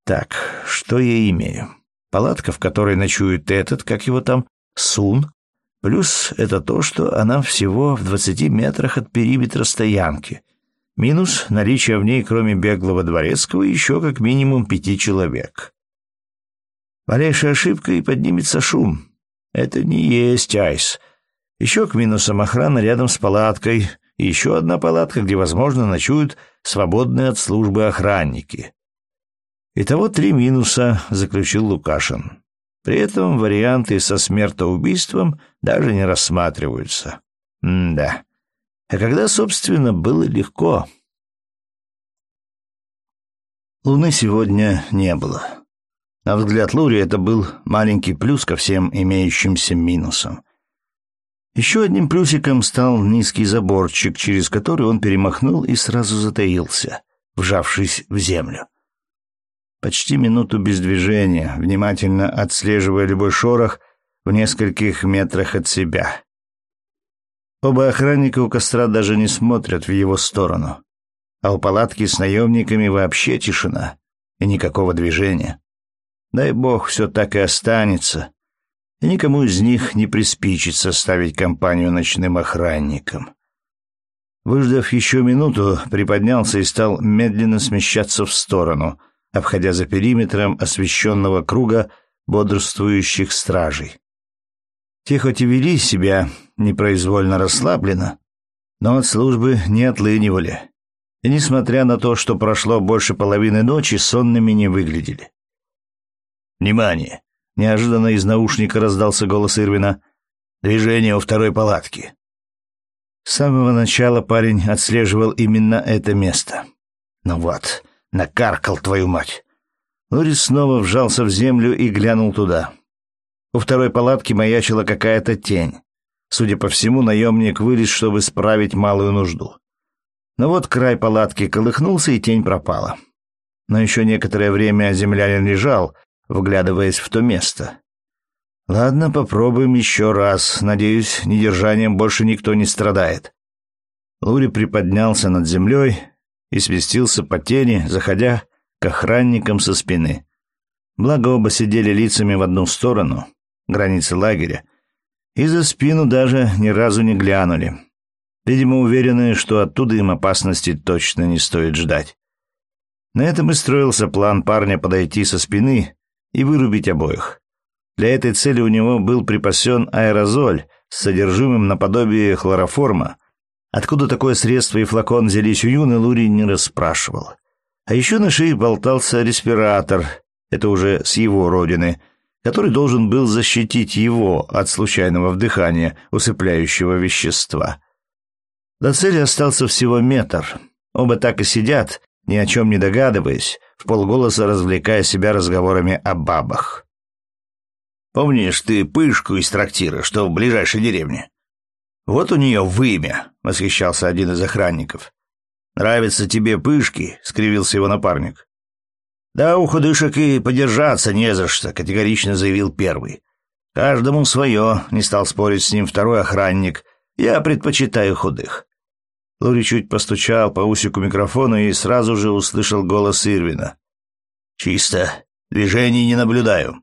Так, что я имею? Палатка, в которой ночует этот, как его там, Сун, Плюс это то, что она всего в двадцати метрах от периметра стоянки. Минус наличие в ней, кроме беглого дворецкого, еще как минимум пяти человек. Малейшая ошибка и поднимется шум. Это не есть айс. Еще к минусам охрана рядом с палаткой, и еще одна палатка, где, возможно, ночуют свободные от службы охранники. Итого три минуса, заключил Лукашин. При этом варианты со смертоубийством даже не рассматриваются. М-да. А когда, собственно, было легко? Луны сегодня не было. На взгляд Лури это был маленький плюс ко всем имеющимся минусам. Еще одним плюсиком стал низкий заборчик, через который он перемахнул и сразу затаился, вжавшись в землю. Почти минуту без движения, внимательно отслеживая любой шорох в нескольких метрах от себя. Оба охранника у костра даже не смотрят в его сторону. А у палатки с наемниками вообще тишина и никакого движения. Дай бог, все так и останется, и никому из них не приспичит составить компанию ночным охранникам. Выждав еще минуту, приподнялся и стал медленно смещаться в сторону, обходя за периметром освещенного круга бодрствующих стражей. Те хоть и вели себя непроизвольно расслабленно, но от службы не отлынивали. И несмотря на то, что прошло больше половины ночи, сонными не выглядели. «Внимание!» — неожиданно из наушника раздался голос Ирвина. «Движение у второй палатки». С самого начала парень отслеживал именно это место. «Ну вот, накаркал твою мать!» Лорис снова вжался в землю и глянул туда. У второй палатки маячила какая-то тень. Судя по всему, наемник вылез, чтобы справить малую нужду. Но вот край палатки колыхнулся, и тень пропала. Но еще некоторое время землянин лежал, вглядываясь в то место. Ладно, попробуем еще раз. Надеюсь, недержанием больше никто не страдает. Лури приподнялся над землей и свестился по тени, заходя к охранникам со спины. Благо оба сидели лицами в одну сторону, границы лагеря, и за спину даже ни разу не глянули. Видимо, уверены, что оттуда им опасности точно не стоит ждать. На этом и строился план парня подойти со спины и вырубить обоих. Для этой цели у него был припасен аэрозоль с содержимым наподобие хлороформа. Откуда такое средство и флакон взялись у Юны, Лури не расспрашивал. А еще на шее болтался респиратор, это уже с его родины, который должен был защитить его от случайного вдыхания усыпляющего вещества. До цели остался всего метр. Оба так и сидят, ни о чем не догадываясь, в полголоса развлекая себя разговорами о бабах. «Помнишь ты пышку из трактира, что в ближайшей деревне?» «Вот у нее вымя», — восхищался один из охранников. «Нравятся тебе пышки?» — скривился его напарник. «Да у худышек и подержаться не за что», — категорично заявил первый. «Каждому свое», — не стал спорить с ним второй охранник. «Я предпочитаю худых». Лури чуть постучал по усику микрофона и сразу же услышал голос Ирвина. «Чисто. Движений не наблюдаю».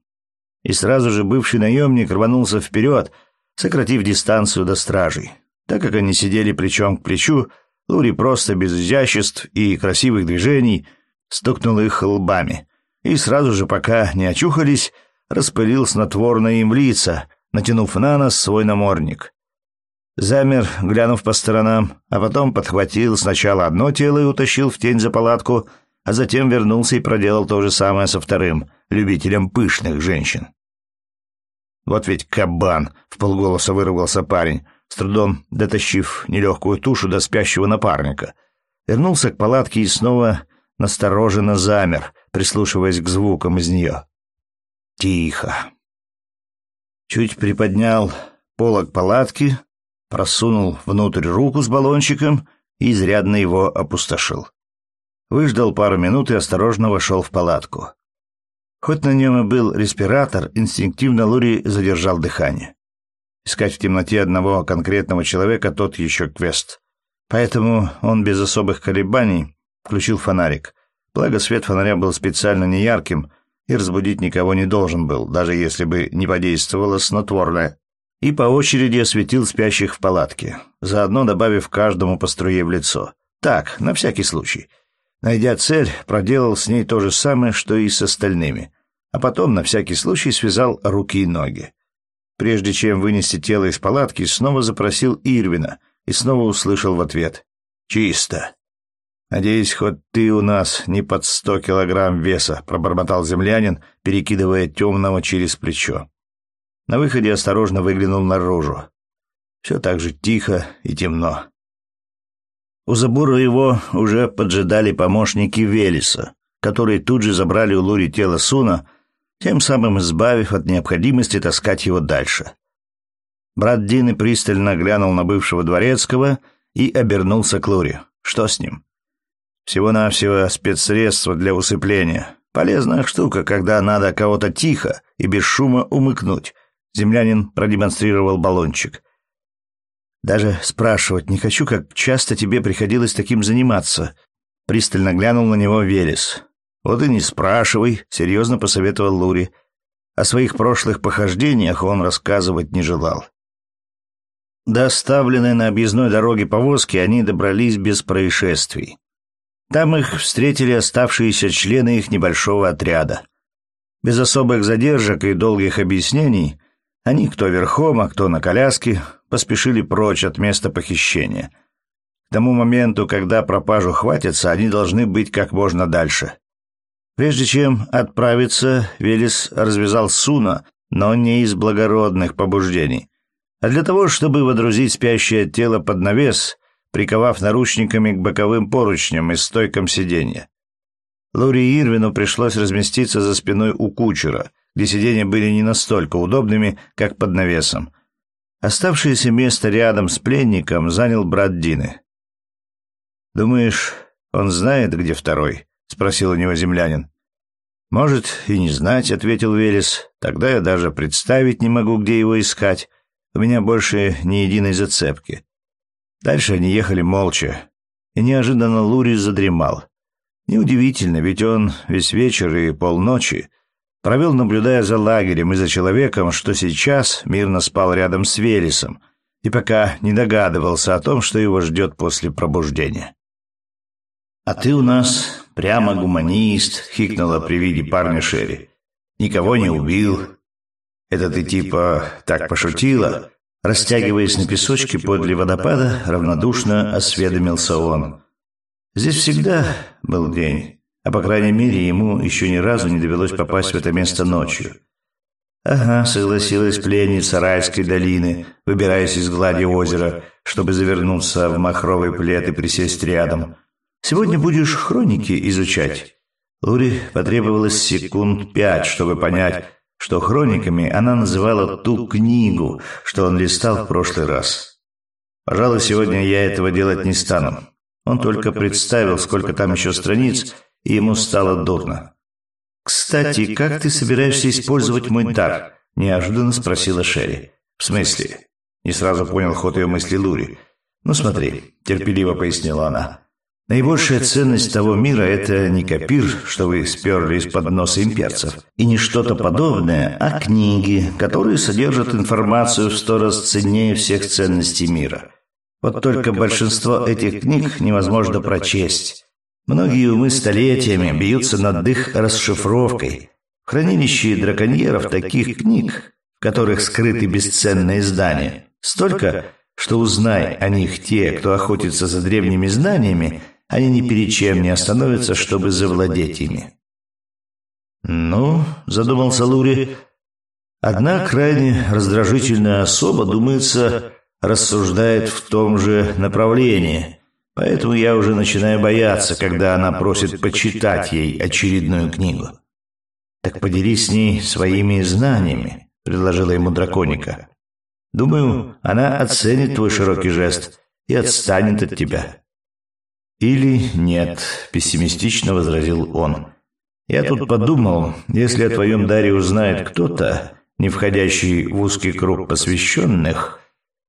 И сразу же бывший наемник рванулся вперед, сократив дистанцию до стражей. Так как они сидели плечом к плечу, Лури просто без изяществ и красивых движений стукнул их лбами. И сразу же, пока не очухались, распылил снотворное им лица, натянув на нос свой намордник. Замер, глянув по сторонам, а потом подхватил сначала одно тело и утащил в тень за палатку, а затем вернулся и проделал то же самое со вторым, любителем пышных женщин. «Вот ведь кабан!» — в полголоса вырвался парень, с трудом дотащив нелегкую тушу до спящего напарника. Вернулся к палатке и снова настороженно замер, прислушиваясь к звукам из нее. Тихо. Чуть приподнял полог палатки, просунул внутрь руку с баллончиком и изрядно его опустошил. Выждал пару минут и осторожно вошел в палатку. Хоть на нем и был респиратор, инстинктивно Лури задержал дыхание. Искать в темноте одного конкретного человека тот еще квест. Поэтому он без особых колебаний включил фонарик. Благо свет фонаря был специально неярким и разбудить никого не должен был, даже если бы не подействовало снотворное и по очереди осветил спящих в палатке, заодно добавив каждому по струе в лицо. Так, на всякий случай. Найдя цель, проделал с ней то же самое, что и с остальными, а потом на всякий случай связал руки и ноги. Прежде чем вынести тело из палатки, снова запросил Ирвина и снова услышал в ответ «Чисто». «Надеюсь, хоть ты у нас не под сто килограмм веса», — пробормотал землянин, перекидывая темного через плечо. На выходе осторожно выглянул наружу. Все так же тихо и темно. У забора его уже поджидали помощники Велеса, которые тут же забрали у Лури тело Суна, тем самым избавив от необходимости таскать его дальше. Брат Дины пристально глянул на бывшего дворецкого и обернулся к Лури. Что с ним? Всего-навсего спецсредство для усыпления. Полезная штука, когда надо кого-то тихо и без шума умыкнуть. Землянин продемонстрировал баллончик. Даже спрашивать не хочу, как часто тебе приходилось таким заниматься. Пристально глянул на него Велес. Вот и не спрашивай, серьезно посоветовал Лури. О своих прошлых похождениях он рассказывать не желал. До оставленной на объездной дороге повозки они добрались без происшествий. Там их встретили оставшиеся члены их небольшого отряда. Без особых задержек и долгих объяснений они, кто верхом, а кто на коляске, поспешили прочь от места похищения. К тому моменту, когда пропажу хватится, они должны быть как можно дальше. Прежде чем отправиться, Велес развязал Суна, но не из благородных побуждений, а для того, чтобы водрузить спящее тело под навес, приковав наручниками к боковым поручням и стойкам сиденья. Лури Ирвину пришлось разместиться за спиной у кучера, где сиденья были не настолько удобными, как под навесом. Оставшееся место рядом с пленником занял брат Дины. «Думаешь, он знает, где второй?» — спросил у него землянин. «Может, и не знать», — ответил Велес. «Тогда я даже представить не могу, где его искать. У меня больше ни единой зацепки». Дальше они ехали молча, и неожиданно Лури задремал. Неудивительно, ведь он весь вечер и полночи провел, наблюдая за лагерем и за человеком, что сейчас мирно спал рядом с Велесом, и пока не догадывался о том, что его ждет после пробуждения. «А ты у нас прямо гуманист», — хикнула при виде парня Шерри. «Никого не убил». «Это ты типа так пошутила?» Растягиваясь на песочке подле водопада, равнодушно осведомился он. Здесь всегда был день, а по крайней мере ему еще ни разу не довелось попасть в это место ночью. «Ага», — согласилась пленница райской долины, выбираясь из глади озера, чтобы завернуться в махровый плед и присесть рядом. «Сегодня будешь хроники изучать». Лури потребовалось секунд пять, чтобы понять, что хрониками она называла ту книгу, что он листал в прошлый раз. Пожалуй, сегодня я этого делать не стану. Он только представил, сколько там еще страниц, и ему стало дурно. «Кстати, как ты собираешься использовать мой дар?» – неожиданно спросила Шерри. «В смысле?» – не сразу понял ход ее мысли Лури. «Ну смотри», – терпеливо пояснила она. Наибольшая ценность того мира – это не копир, что вы сперли из-под носа имперцев, и не что-то подобное, а книги, которые содержат информацию в сто раз ценнее всех ценностей мира. Вот только большинство этих книг невозможно прочесть. Многие умы столетиями бьются над их расшифровкой. В хранилище драконьеров таких книг, в которых скрыты бесценные издания, столько, что узнай о них те, кто охотится за древними знаниями, они ни перед чем не остановятся, чтобы завладеть ими. «Ну», — задумался Лури, — «одна крайне раздражительная особа, думается, рассуждает в том же направлении, поэтому я уже начинаю бояться, когда она просит почитать ей очередную книгу». «Так поделись с ней своими знаниями», — предложила ему драконика. «Думаю, она оценит твой широкий жест и отстанет от тебя». «Или нет», — пессимистично возразил он. «Я тут подумал, если о твоем даре узнает кто-то, не входящий в узкий круг посвященных,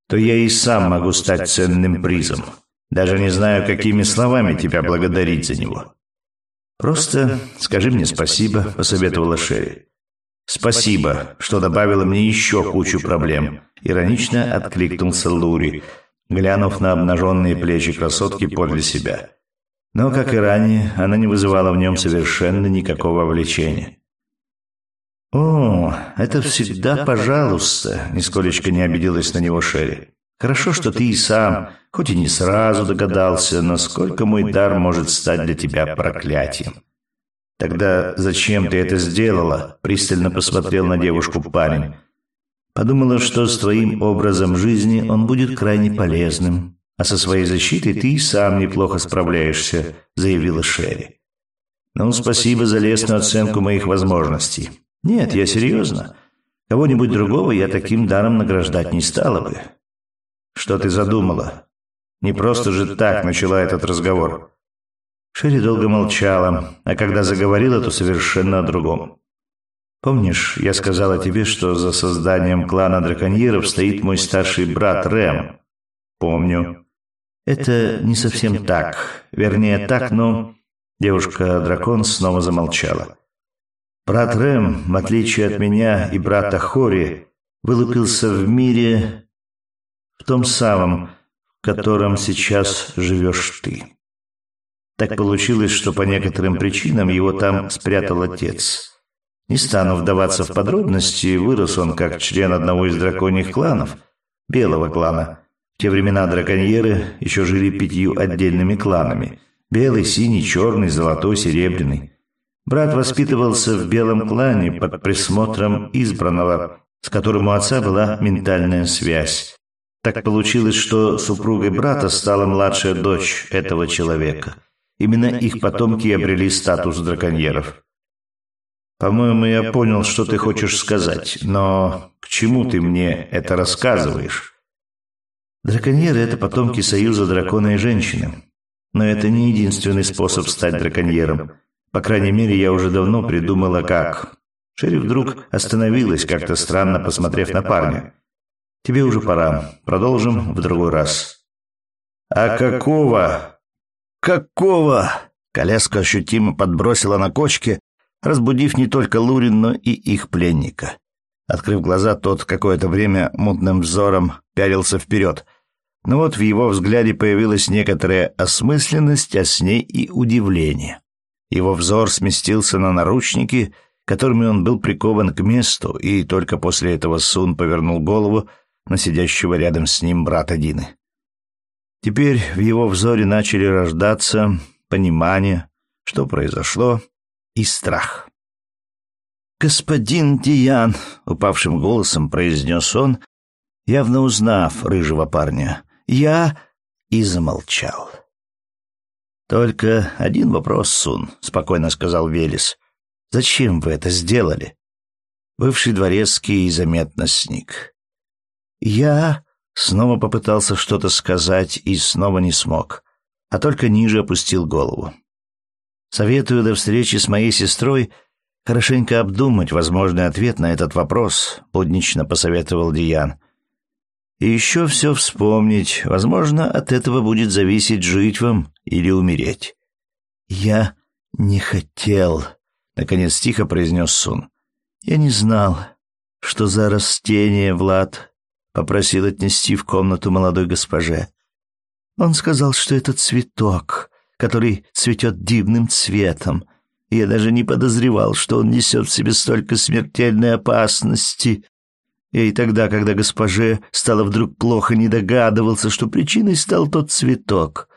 то я и сам могу стать ценным призом. Даже не знаю, какими словами тебя благодарить за него». «Просто скажи мне спасибо», — посоветовала Шерри. «Спасибо, что добавила мне еще кучу проблем», — иронично откликнулся Лури, глянув на обнаженные плечи красотки подле себя. Но, как и ранее, она не вызывала в нем совершенно никакого влечения. «О, это всегда пожалуйста», — нисколечко не обиделась на него Шерри. «Хорошо, что ты и сам, хоть и не сразу догадался, насколько мой дар может стать для тебя проклятием». «Тогда зачем ты это сделала?» — пристально посмотрел на девушку парень. Подумала, что с твоим образом жизни он будет крайне полезным, а со своей защитой ты и сам неплохо справляешься», — заявила Шерри. Ну, спасибо за лестную оценку моих возможностей. Нет, я серьезно. Кого-нибудь другого я таким даром награждать не стала бы. Что ты задумала? Не просто же так начала этот разговор. Шерри долго молчала, а когда заговорила, то совершенно о другом. Помнишь, я сказала тебе, что за созданием клана драконьеров стоит мой старший брат Рэм? Помню. Это не совсем так. Вернее, так, но... Девушка-дракон снова замолчала. Брат Рэм, в отличие от меня и брата Хори, вылупился в мире в том самом, в котором сейчас живешь ты. Так получилось, что по некоторым причинам его там спрятал отец. Не стану вдаваться в подробности, вырос он как член одного из драконьих кланов, белого клана. В те времена драконьеры еще жили пятью отдельными кланами – Белый, синий, черный, золотой, серебряный. Брат воспитывался в белом клане под присмотром избранного, с которым у отца была ментальная связь. Так получилось, что супругой брата стала младшая дочь этого человека. Именно их потомки обрели статус драконьеров. По-моему, я понял, что ты хочешь сказать, но к чему ты мне это рассказываешь? Драконьеры — это потомки союза дракона и женщины. Но это не единственный способ стать драконьером. По крайней мере, я уже давно придумала, как. Шерри вдруг остановилась, как-то странно посмотрев на парня. «Тебе уже пора. Продолжим в другой раз». «А какого? Какого?» Коляска ощутимо подбросила на кочке, разбудив не только Лурин, но и их пленника. Открыв глаза, тот какое-то время мутным взором пялился вперед — но вот в его взгляде появилась некоторая осмысленность, а с ней и удивление. Его взор сместился на наручники, которыми он был прикован к месту, и только после этого Сун повернул голову на сидящего рядом с ним брата Дины. Теперь в его взоре начали рождаться понимание, что произошло, и страх. «Господин Тиян», — упавшим голосом произнес он, явно узнав рыжего парня, я и замолчал. «Только один вопрос, Сун», — спокойно сказал Велес. «Зачем вы это сделали?» Бывший дворецкий заметно сник. «Я...» — снова попытался что-то сказать и снова не смог, а только ниже опустил голову. «Советую до встречи с моей сестрой хорошенько обдумать возможный ответ на этот вопрос», — буднично посоветовал Диан. И еще все вспомнить. Возможно, от этого будет зависеть, жить вам или умереть. «Я не хотел», — наконец тихо произнес Сун. «Я не знал, что за растение Влад попросил отнести в комнату молодой госпоже. Он сказал, что это цветок, который цветет дивным цветом. Я даже не подозревал, что он несет в себе столько смертельной опасности. Я и тогда, когда госпоже стало вдруг плохо, не догадывался, что причиной стал тот цветок.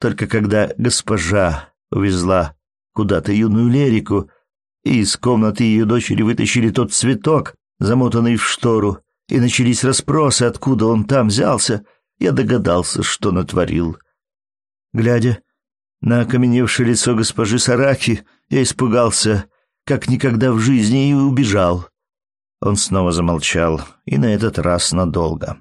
Только когда госпожа увезла куда-то юную Лерику, и из комнаты ее дочери вытащили тот цветок, замотанный в штору, и начались расспросы, откуда он там взялся, я догадался, что натворил. Глядя на окаменевшее лицо госпожи Сараки, я испугался, как никогда в жизни, и убежал. Он снова замолчал, и на этот раз надолго.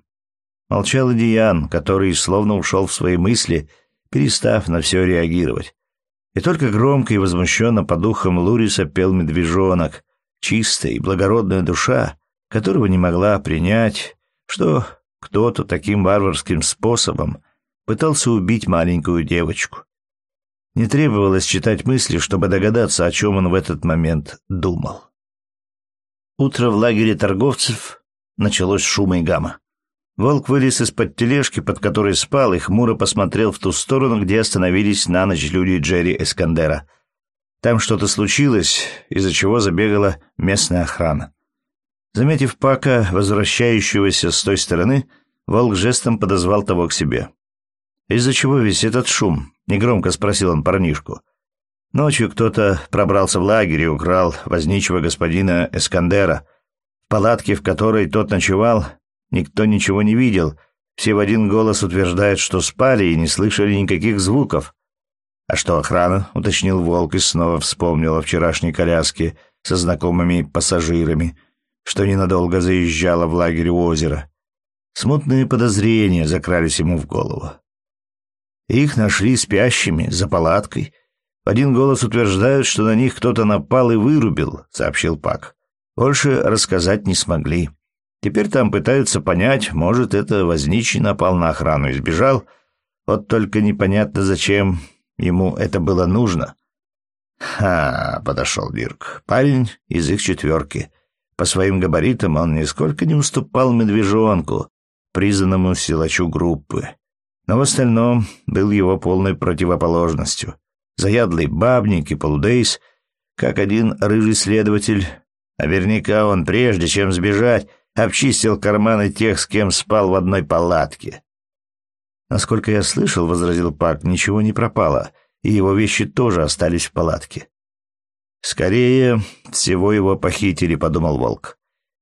Молчал и Диан, который словно ушел в свои мысли, перестав на все реагировать. И только громко и возмущенно по духам Луриса пел медвежонок, чистая и благородная душа, которого не могла принять, что кто-то таким варварским способом пытался убить маленькую девочку. Не требовалось читать мысли, чтобы догадаться, о чем он в этот момент думал. Утро в лагере торговцев началось шума и гамма. Волк вылез из-под тележки, под которой спал, и хмуро посмотрел в ту сторону, где остановились на ночь люди Джерри Эскандера. Там что-то случилось, из-за чего забегала местная охрана. Заметив Пака, возвращающегося с той стороны, Волк жестом подозвал того к себе. «Из-за чего весь этот шум?» — негромко спросил он парнишку. Ночью кто-то пробрался в лагерь и украл возничего господина Эскандера. В палатке, в которой тот ночевал, никто ничего не видел. Все в один голос утверждают, что спали и не слышали никаких звуков. «А что охрана?» — уточнил Волк и снова вспомнил о вчерашней коляске со знакомыми пассажирами, что ненадолго заезжала в лагерь у озера. Смутные подозрения закрались ему в голову. Их нашли спящими, за палаткой. В один голос утверждают, что на них кто-то напал и вырубил, сообщил Пак. Больше рассказать не смогли. Теперь там пытаются понять, может, это возничий напал на охрану и сбежал. Вот только непонятно, зачем ему это было нужно. «Ха!» — подошел Дирк. Парень из их четверки. По своим габаритам он нисколько не уступал медвежонку, признанному силачу группы но в остальном был его полной противоположностью. Заядлый бабник и полудейс, как один рыжий следователь. Наверняка он, прежде чем сбежать, обчистил карманы тех, с кем спал в одной палатке. «Насколько я слышал, — возразил Пак, — ничего не пропало, и его вещи тоже остались в палатке». «Скорее всего его похитили», — подумал Волк.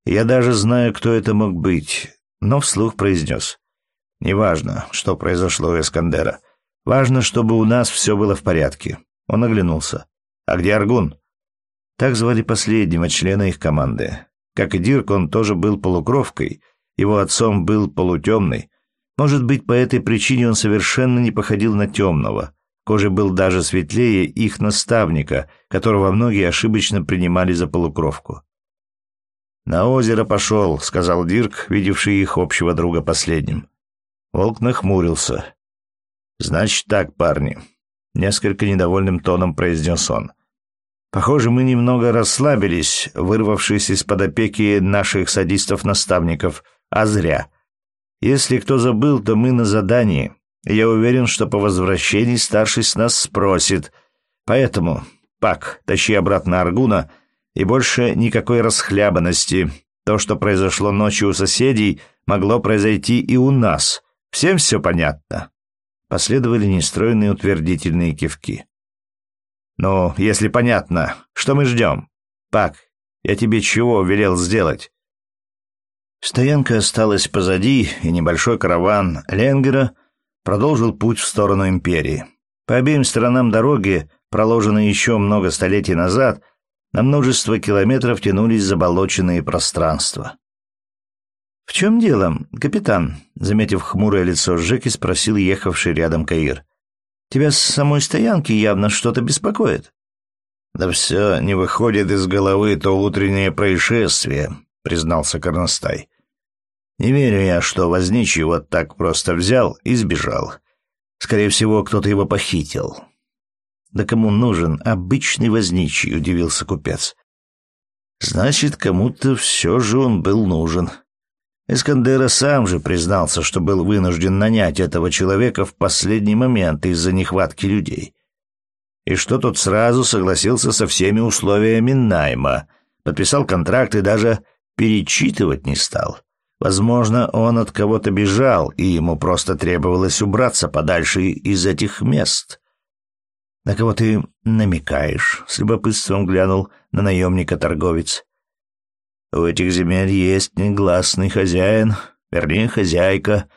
«Я даже знаю, кто это мог быть», но вслух произнес. Неважно, что произошло у Эскандера. Важно, чтобы у нас все было в порядке. Он оглянулся. А где Аргун? Так звали последнего члена их команды. Как и Дирк, он тоже был полукровкой. Его отцом был полутемный. Может быть, по этой причине он совершенно не походил на темного. Кожа был даже светлее их наставника, которого многие ошибочно принимали за полукровку. «На озеро пошел», — сказал Дирк, видевший их общего друга последним. Волк нахмурился. «Значит так, парни», — несколько недовольным тоном произнес он. «Похоже, мы немного расслабились, вырвавшись из-под опеки наших садистов-наставников, а зря. Если кто забыл, то мы на задании. Я уверен, что по возвращении старший с нас спросит. Поэтому, Пак, тащи обратно Аргуна, и больше никакой расхлябанности. То, что произошло ночью у соседей, могло произойти и у нас». Всем все понятно?» Последовали нестроенные утвердительные кивки. «Ну, если понятно, что мы ждем? Пак, я тебе чего велел сделать?» Стоянка осталась позади, и небольшой караван Ленгера продолжил путь в сторону империи. По обеим сторонам дороги, проложенной еще много столетий назад, на множество километров тянулись заболоченные пространства. «В чем дело, капитан?» Заметив хмурое лицо Жеки, спросил ехавший рядом Каир. «Тебя с самой стоянки явно что-то беспокоит». «Да все не выходит из головы то утреннее происшествие», — признался Корностай. «Не верю я, что возничий вот так просто взял и сбежал. Скорее всего, кто-то его похитил». «Да кому нужен обычный возничий?» — удивился купец. «Значит, кому-то все же он был нужен», Искандера сам же признался, что был вынужден нанять этого человека в последний момент из-за нехватки людей. И что тот сразу согласился со всеми условиями найма, подписал контракт и даже перечитывать не стал. Возможно, он от кого-то бежал, и ему просто требовалось убраться подальше из этих мест. «На кого ты намекаешь?» — с любопытством глянул на наемника торговец. У этих земель есть негласный хозяин, вернее, хозяйка,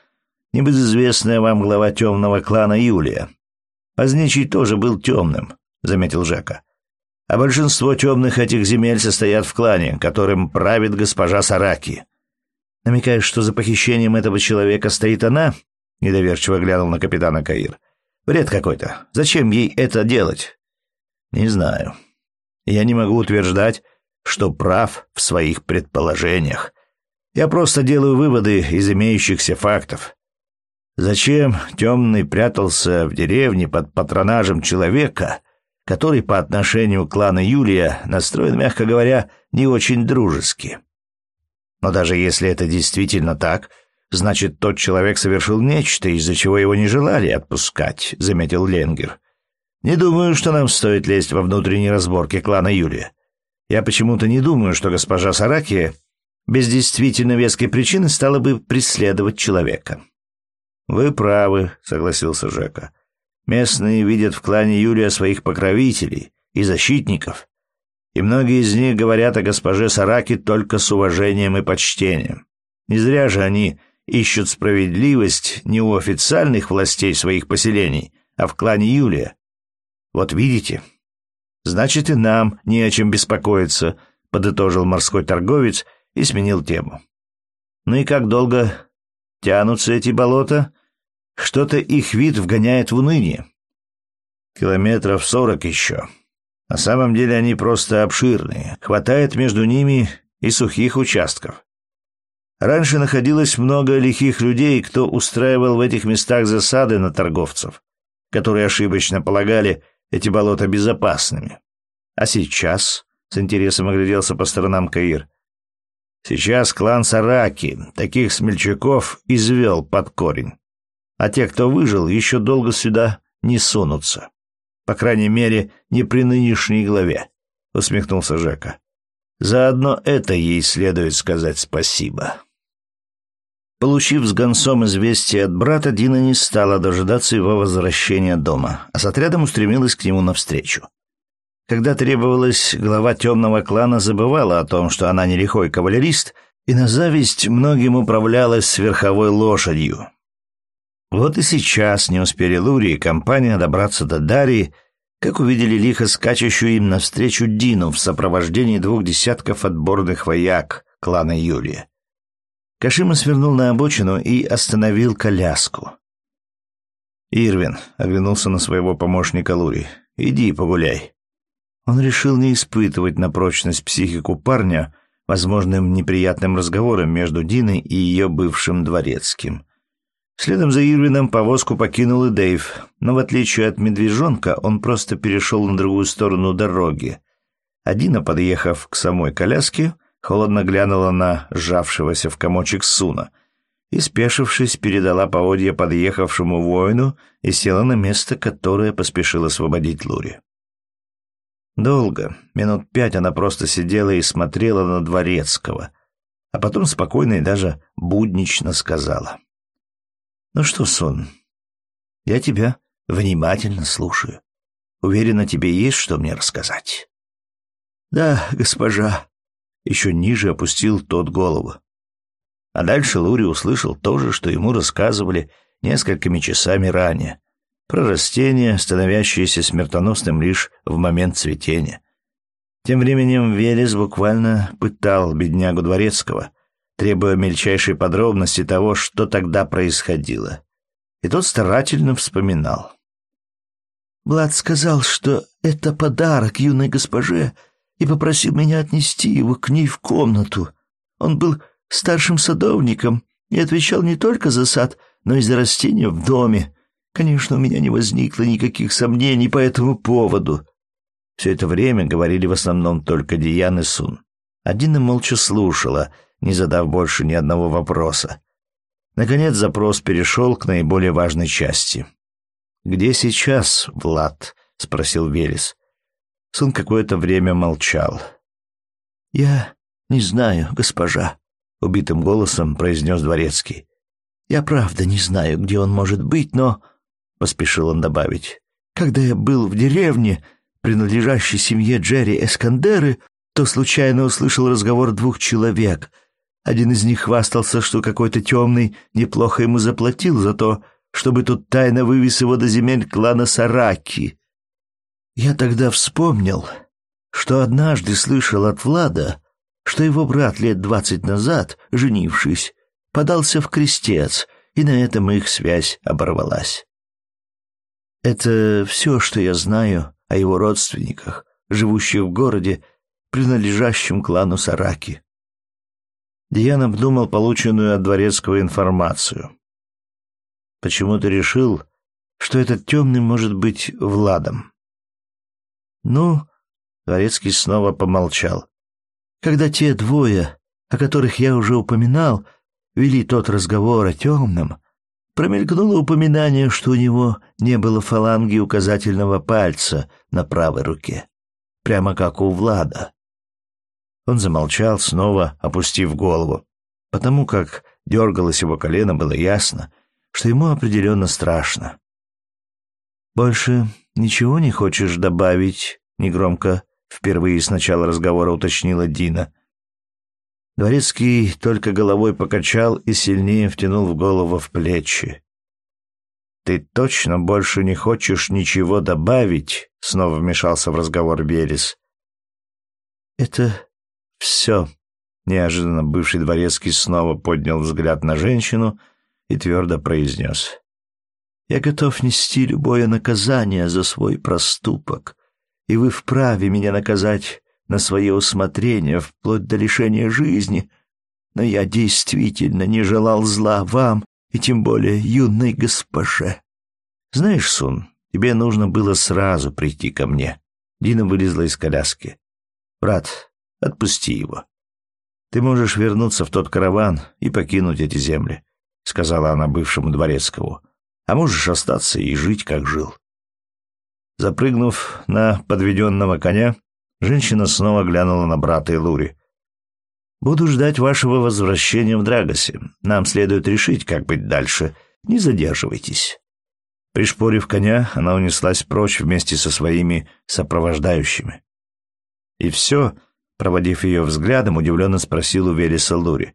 небезызвестная вам глава темного клана Юлия. Поздничий тоже был темным, — заметил Жека. А большинство темных этих земель состоят в клане, которым правит госпожа Сараки. Намекаешь, что за похищением этого человека стоит она? Недоверчиво глянул на капитана Каир. Бред какой-то. Зачем ей это делать? Не знаю. Я не могу утверждать, что прав в своих предположениях. Я просто делаю выводы из имеющихся фактов. Зачем темный прятался в деревне под патронажем человека, который по отношению к клану Юлия настроен, мягко говоря, не очень дружески? Но даже если это действительно так, значит, тот человек совершил нечто, из-за чего его не желали отпускать, заметил Ленгер. Не думаю, что нам стоит лезть во внутренние разборки клана Юлия. Я почему-то не думаю, что госпожа Сараки без действительно веской причины стала бы преследовать человека. «Вы правы», — согласился Жека. «Местные видят в клане Юлия своих покровителей и защитников, и многие из них говорят о госпоже Сараки только с уважением и почтением. Не зря же они ищут справедливость не у официальных властей своих поселений, а в клане Юлия. Вот видите? Значит, и нам не о чем беспокоиться, подытожил морской торговец и сменил тему. Ну и как долго тянутся эти болота? Что-то их вид вгоняет в уныние. Километров сорок еще. На самом деле они просто обширные. Хватает между ними и сухих участков. Раньше находилось много лихих людей, кто устраивал в этих местах засады на торговцев, которые ошибочно полагали эти болота безопасными. А сейчас, с интересом огляделся по сторонам Каир, сейчас клан Сараки таких смельчаков извел под корень. А те, кто выжил, еще долго сюда не сунутся. По крайней мере, не при нынешней главе, усмехнулся Жека. Заодно это ей следует сказать спасибо. Получив с гонцом известие от брата, Дина не стала дожидаться его возвращения дома, а с отрядом устремилась к нему навстречу. Когда требовалась, глава темного клана забывала о том, что она не лихой кавалерист, и на зависть многим управлялась с верховой лошадью. Вот и сейчас не успели Лури и компания добраться до Дарии, как увидели лихо скачущую им навстречу Дину в сопровождении двух десятков отборных вояк клана Юлия. Кашима свернул на обочину и остановил коляску. «Ирвин», — оглянулся на своего помощника Лури, — «иди погуляй». Он решил не испытывать на прочность психику парня возможным неприятным разговором между Диной и ее бывшим дворецким. Следом за Ирвином повозку покинул и Дэйв, но в отличие от медвежонка он просто перешел на другую сторону дороги. А Дина, подъехав к самой коляске, — холодно глянула на сжавшегося в комочек Суна и, спешившись, передала поводья подъехавшему воину и села на место, которое поспешил освободить Лури. Долго, минут пять она просто сидела и смотрела на Дворецкого, а потом спокойно и даже буднично сказала. «Ну что, Сон, я тебя внимательно слушаю. Уверена, тебе есть что мне рассказать?» «Да, госпожа», еще ниже опустил тот голову. А дальше Лури услышал то же, что ему рассказывали несколькими часами ранее, про растения, становящиеся смертоносным лишь в момент цветения. Тем временем Велес буквально пытал беднягу Дворецкого, требуя мельчайшей подробности того, что тогда происходило. И тот старательно вспоминал. Влад сказал, что это подарок юной госпоже, и попросил меня отнести его к ней в комнату. Он был старшим садовником и отвечал не только за сад, но и за растения в доме. Конечно, у меня не возникло никаких сомнений по этому поводу. Все это время говорили в основном только Диан и Сун. Одина молча слушала, не задав больше ни одного вопроса. Наконец запрос перешел к наиболее важной части. «Где сейчас Влад?» — спросил Велес. Сын какое-то время молчал. «Я не знаю, госпожа», — убитым голосом произнес дворецкий. «Я правда не знаю, где он может быть, но...» — поспешил он добавить. «Когда я был в деревне, принадлежащей семье Джерри Эскандеры, то случайно услышал разговор двух человек. Один из них хвастался, что какой-то темный неплохо ему заплатил за то, чтобы тот тайно вывез его до земель клана Сараки. Я тогда вспомнил, что однажды слышал от Влада, что его брат лет двадцать назад, женившись, подался в крестец, и на этом их связь оборвалась. Это все, что я знаю о его родственниках, живущих в городе, принадлежащем клану Сараки. Диан обдумал полученную от дворецкого информацию. Почему ты решил, что этот темный может быть Владом? «Ну...» — Дворецкий снова помолчал. «Когда те двое, о которых я уже упоминал, вели тот разговор о темном, промелькнуло упоминание, что у него не было фаланги указательного пальца на правой руке, прямо как у Влада». Он замолчал, снова опустив голову, потому как дергалось его колено, было ясно, что ему определенно страшно. «Больше ничего не хочешь добавить?» — негромко впервые с начала разговора уточнила Дина. Дворецкий только головой покачал и сильнее втянул в голову в плечи. «Ты точно больше не хочешь ничего добавить?» — снова вмешался в разговор Берес. «Это все», — неожиданно бывший дворецкий снова поднял взгляд на женщину и твердо произнес. «Я готов нести любое наказание за свой проступок, и вы вправе меня наказать на свое усмотрение, вплоть до лишения жизни, но я действительно не желал зла вам и тем более юной госпоже. Знаешь, Сун, тебе нужно было сразу прийти ко мне. Дина вылезла из коляски. Брат, отпусти его. Ты можешь вернуться в тот караван и покинуть эти земли, сказала она бывшему дворецкому. А можешь остаться и жить, как жил. Запрыгнув на подведенного коня, женщина снова глянула на брата и Лури. Буду ждать вашего возвращения в Драгосе. Нам следует решить, как быть дальше. Не задерживайтесь. Пришпорив коня, она унеслась прочь вместе со своими сопровождающими. И все, проводив ее взглядом, удивленно спросил у Велеса Лури.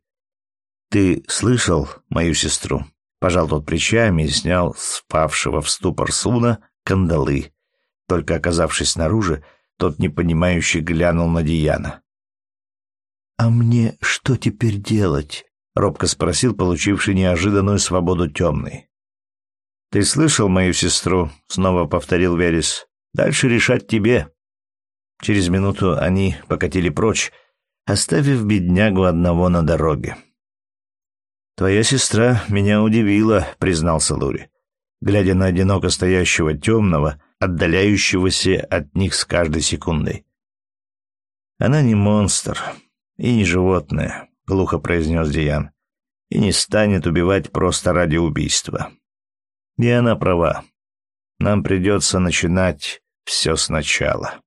«Ты слышал мою сестру?» Пожал тот плечами и снял спавшего в ступор Суна кандалы. Только оказавшись снаружи, тот непонимающе глянул на Дияна. «А мне что теперь делать?» — робко спросил получивший неожиданную свободу темный. «Ты слышал мою сестру?» — снова повторил Верес. «Дальше решать тебе». Через минуту они покатили прочь, оставив беднягу одного на дороге. «Твоя сестра меня удивила», — признался Лури, глядя на одиноко стоящего темного, отдаляющегося от них с каждой секундой. «Она не монстр, и не животное», — глухо произнес Диан, «и не станет убивать просто ради убийства». И она права. Нам придется начинать все сначала.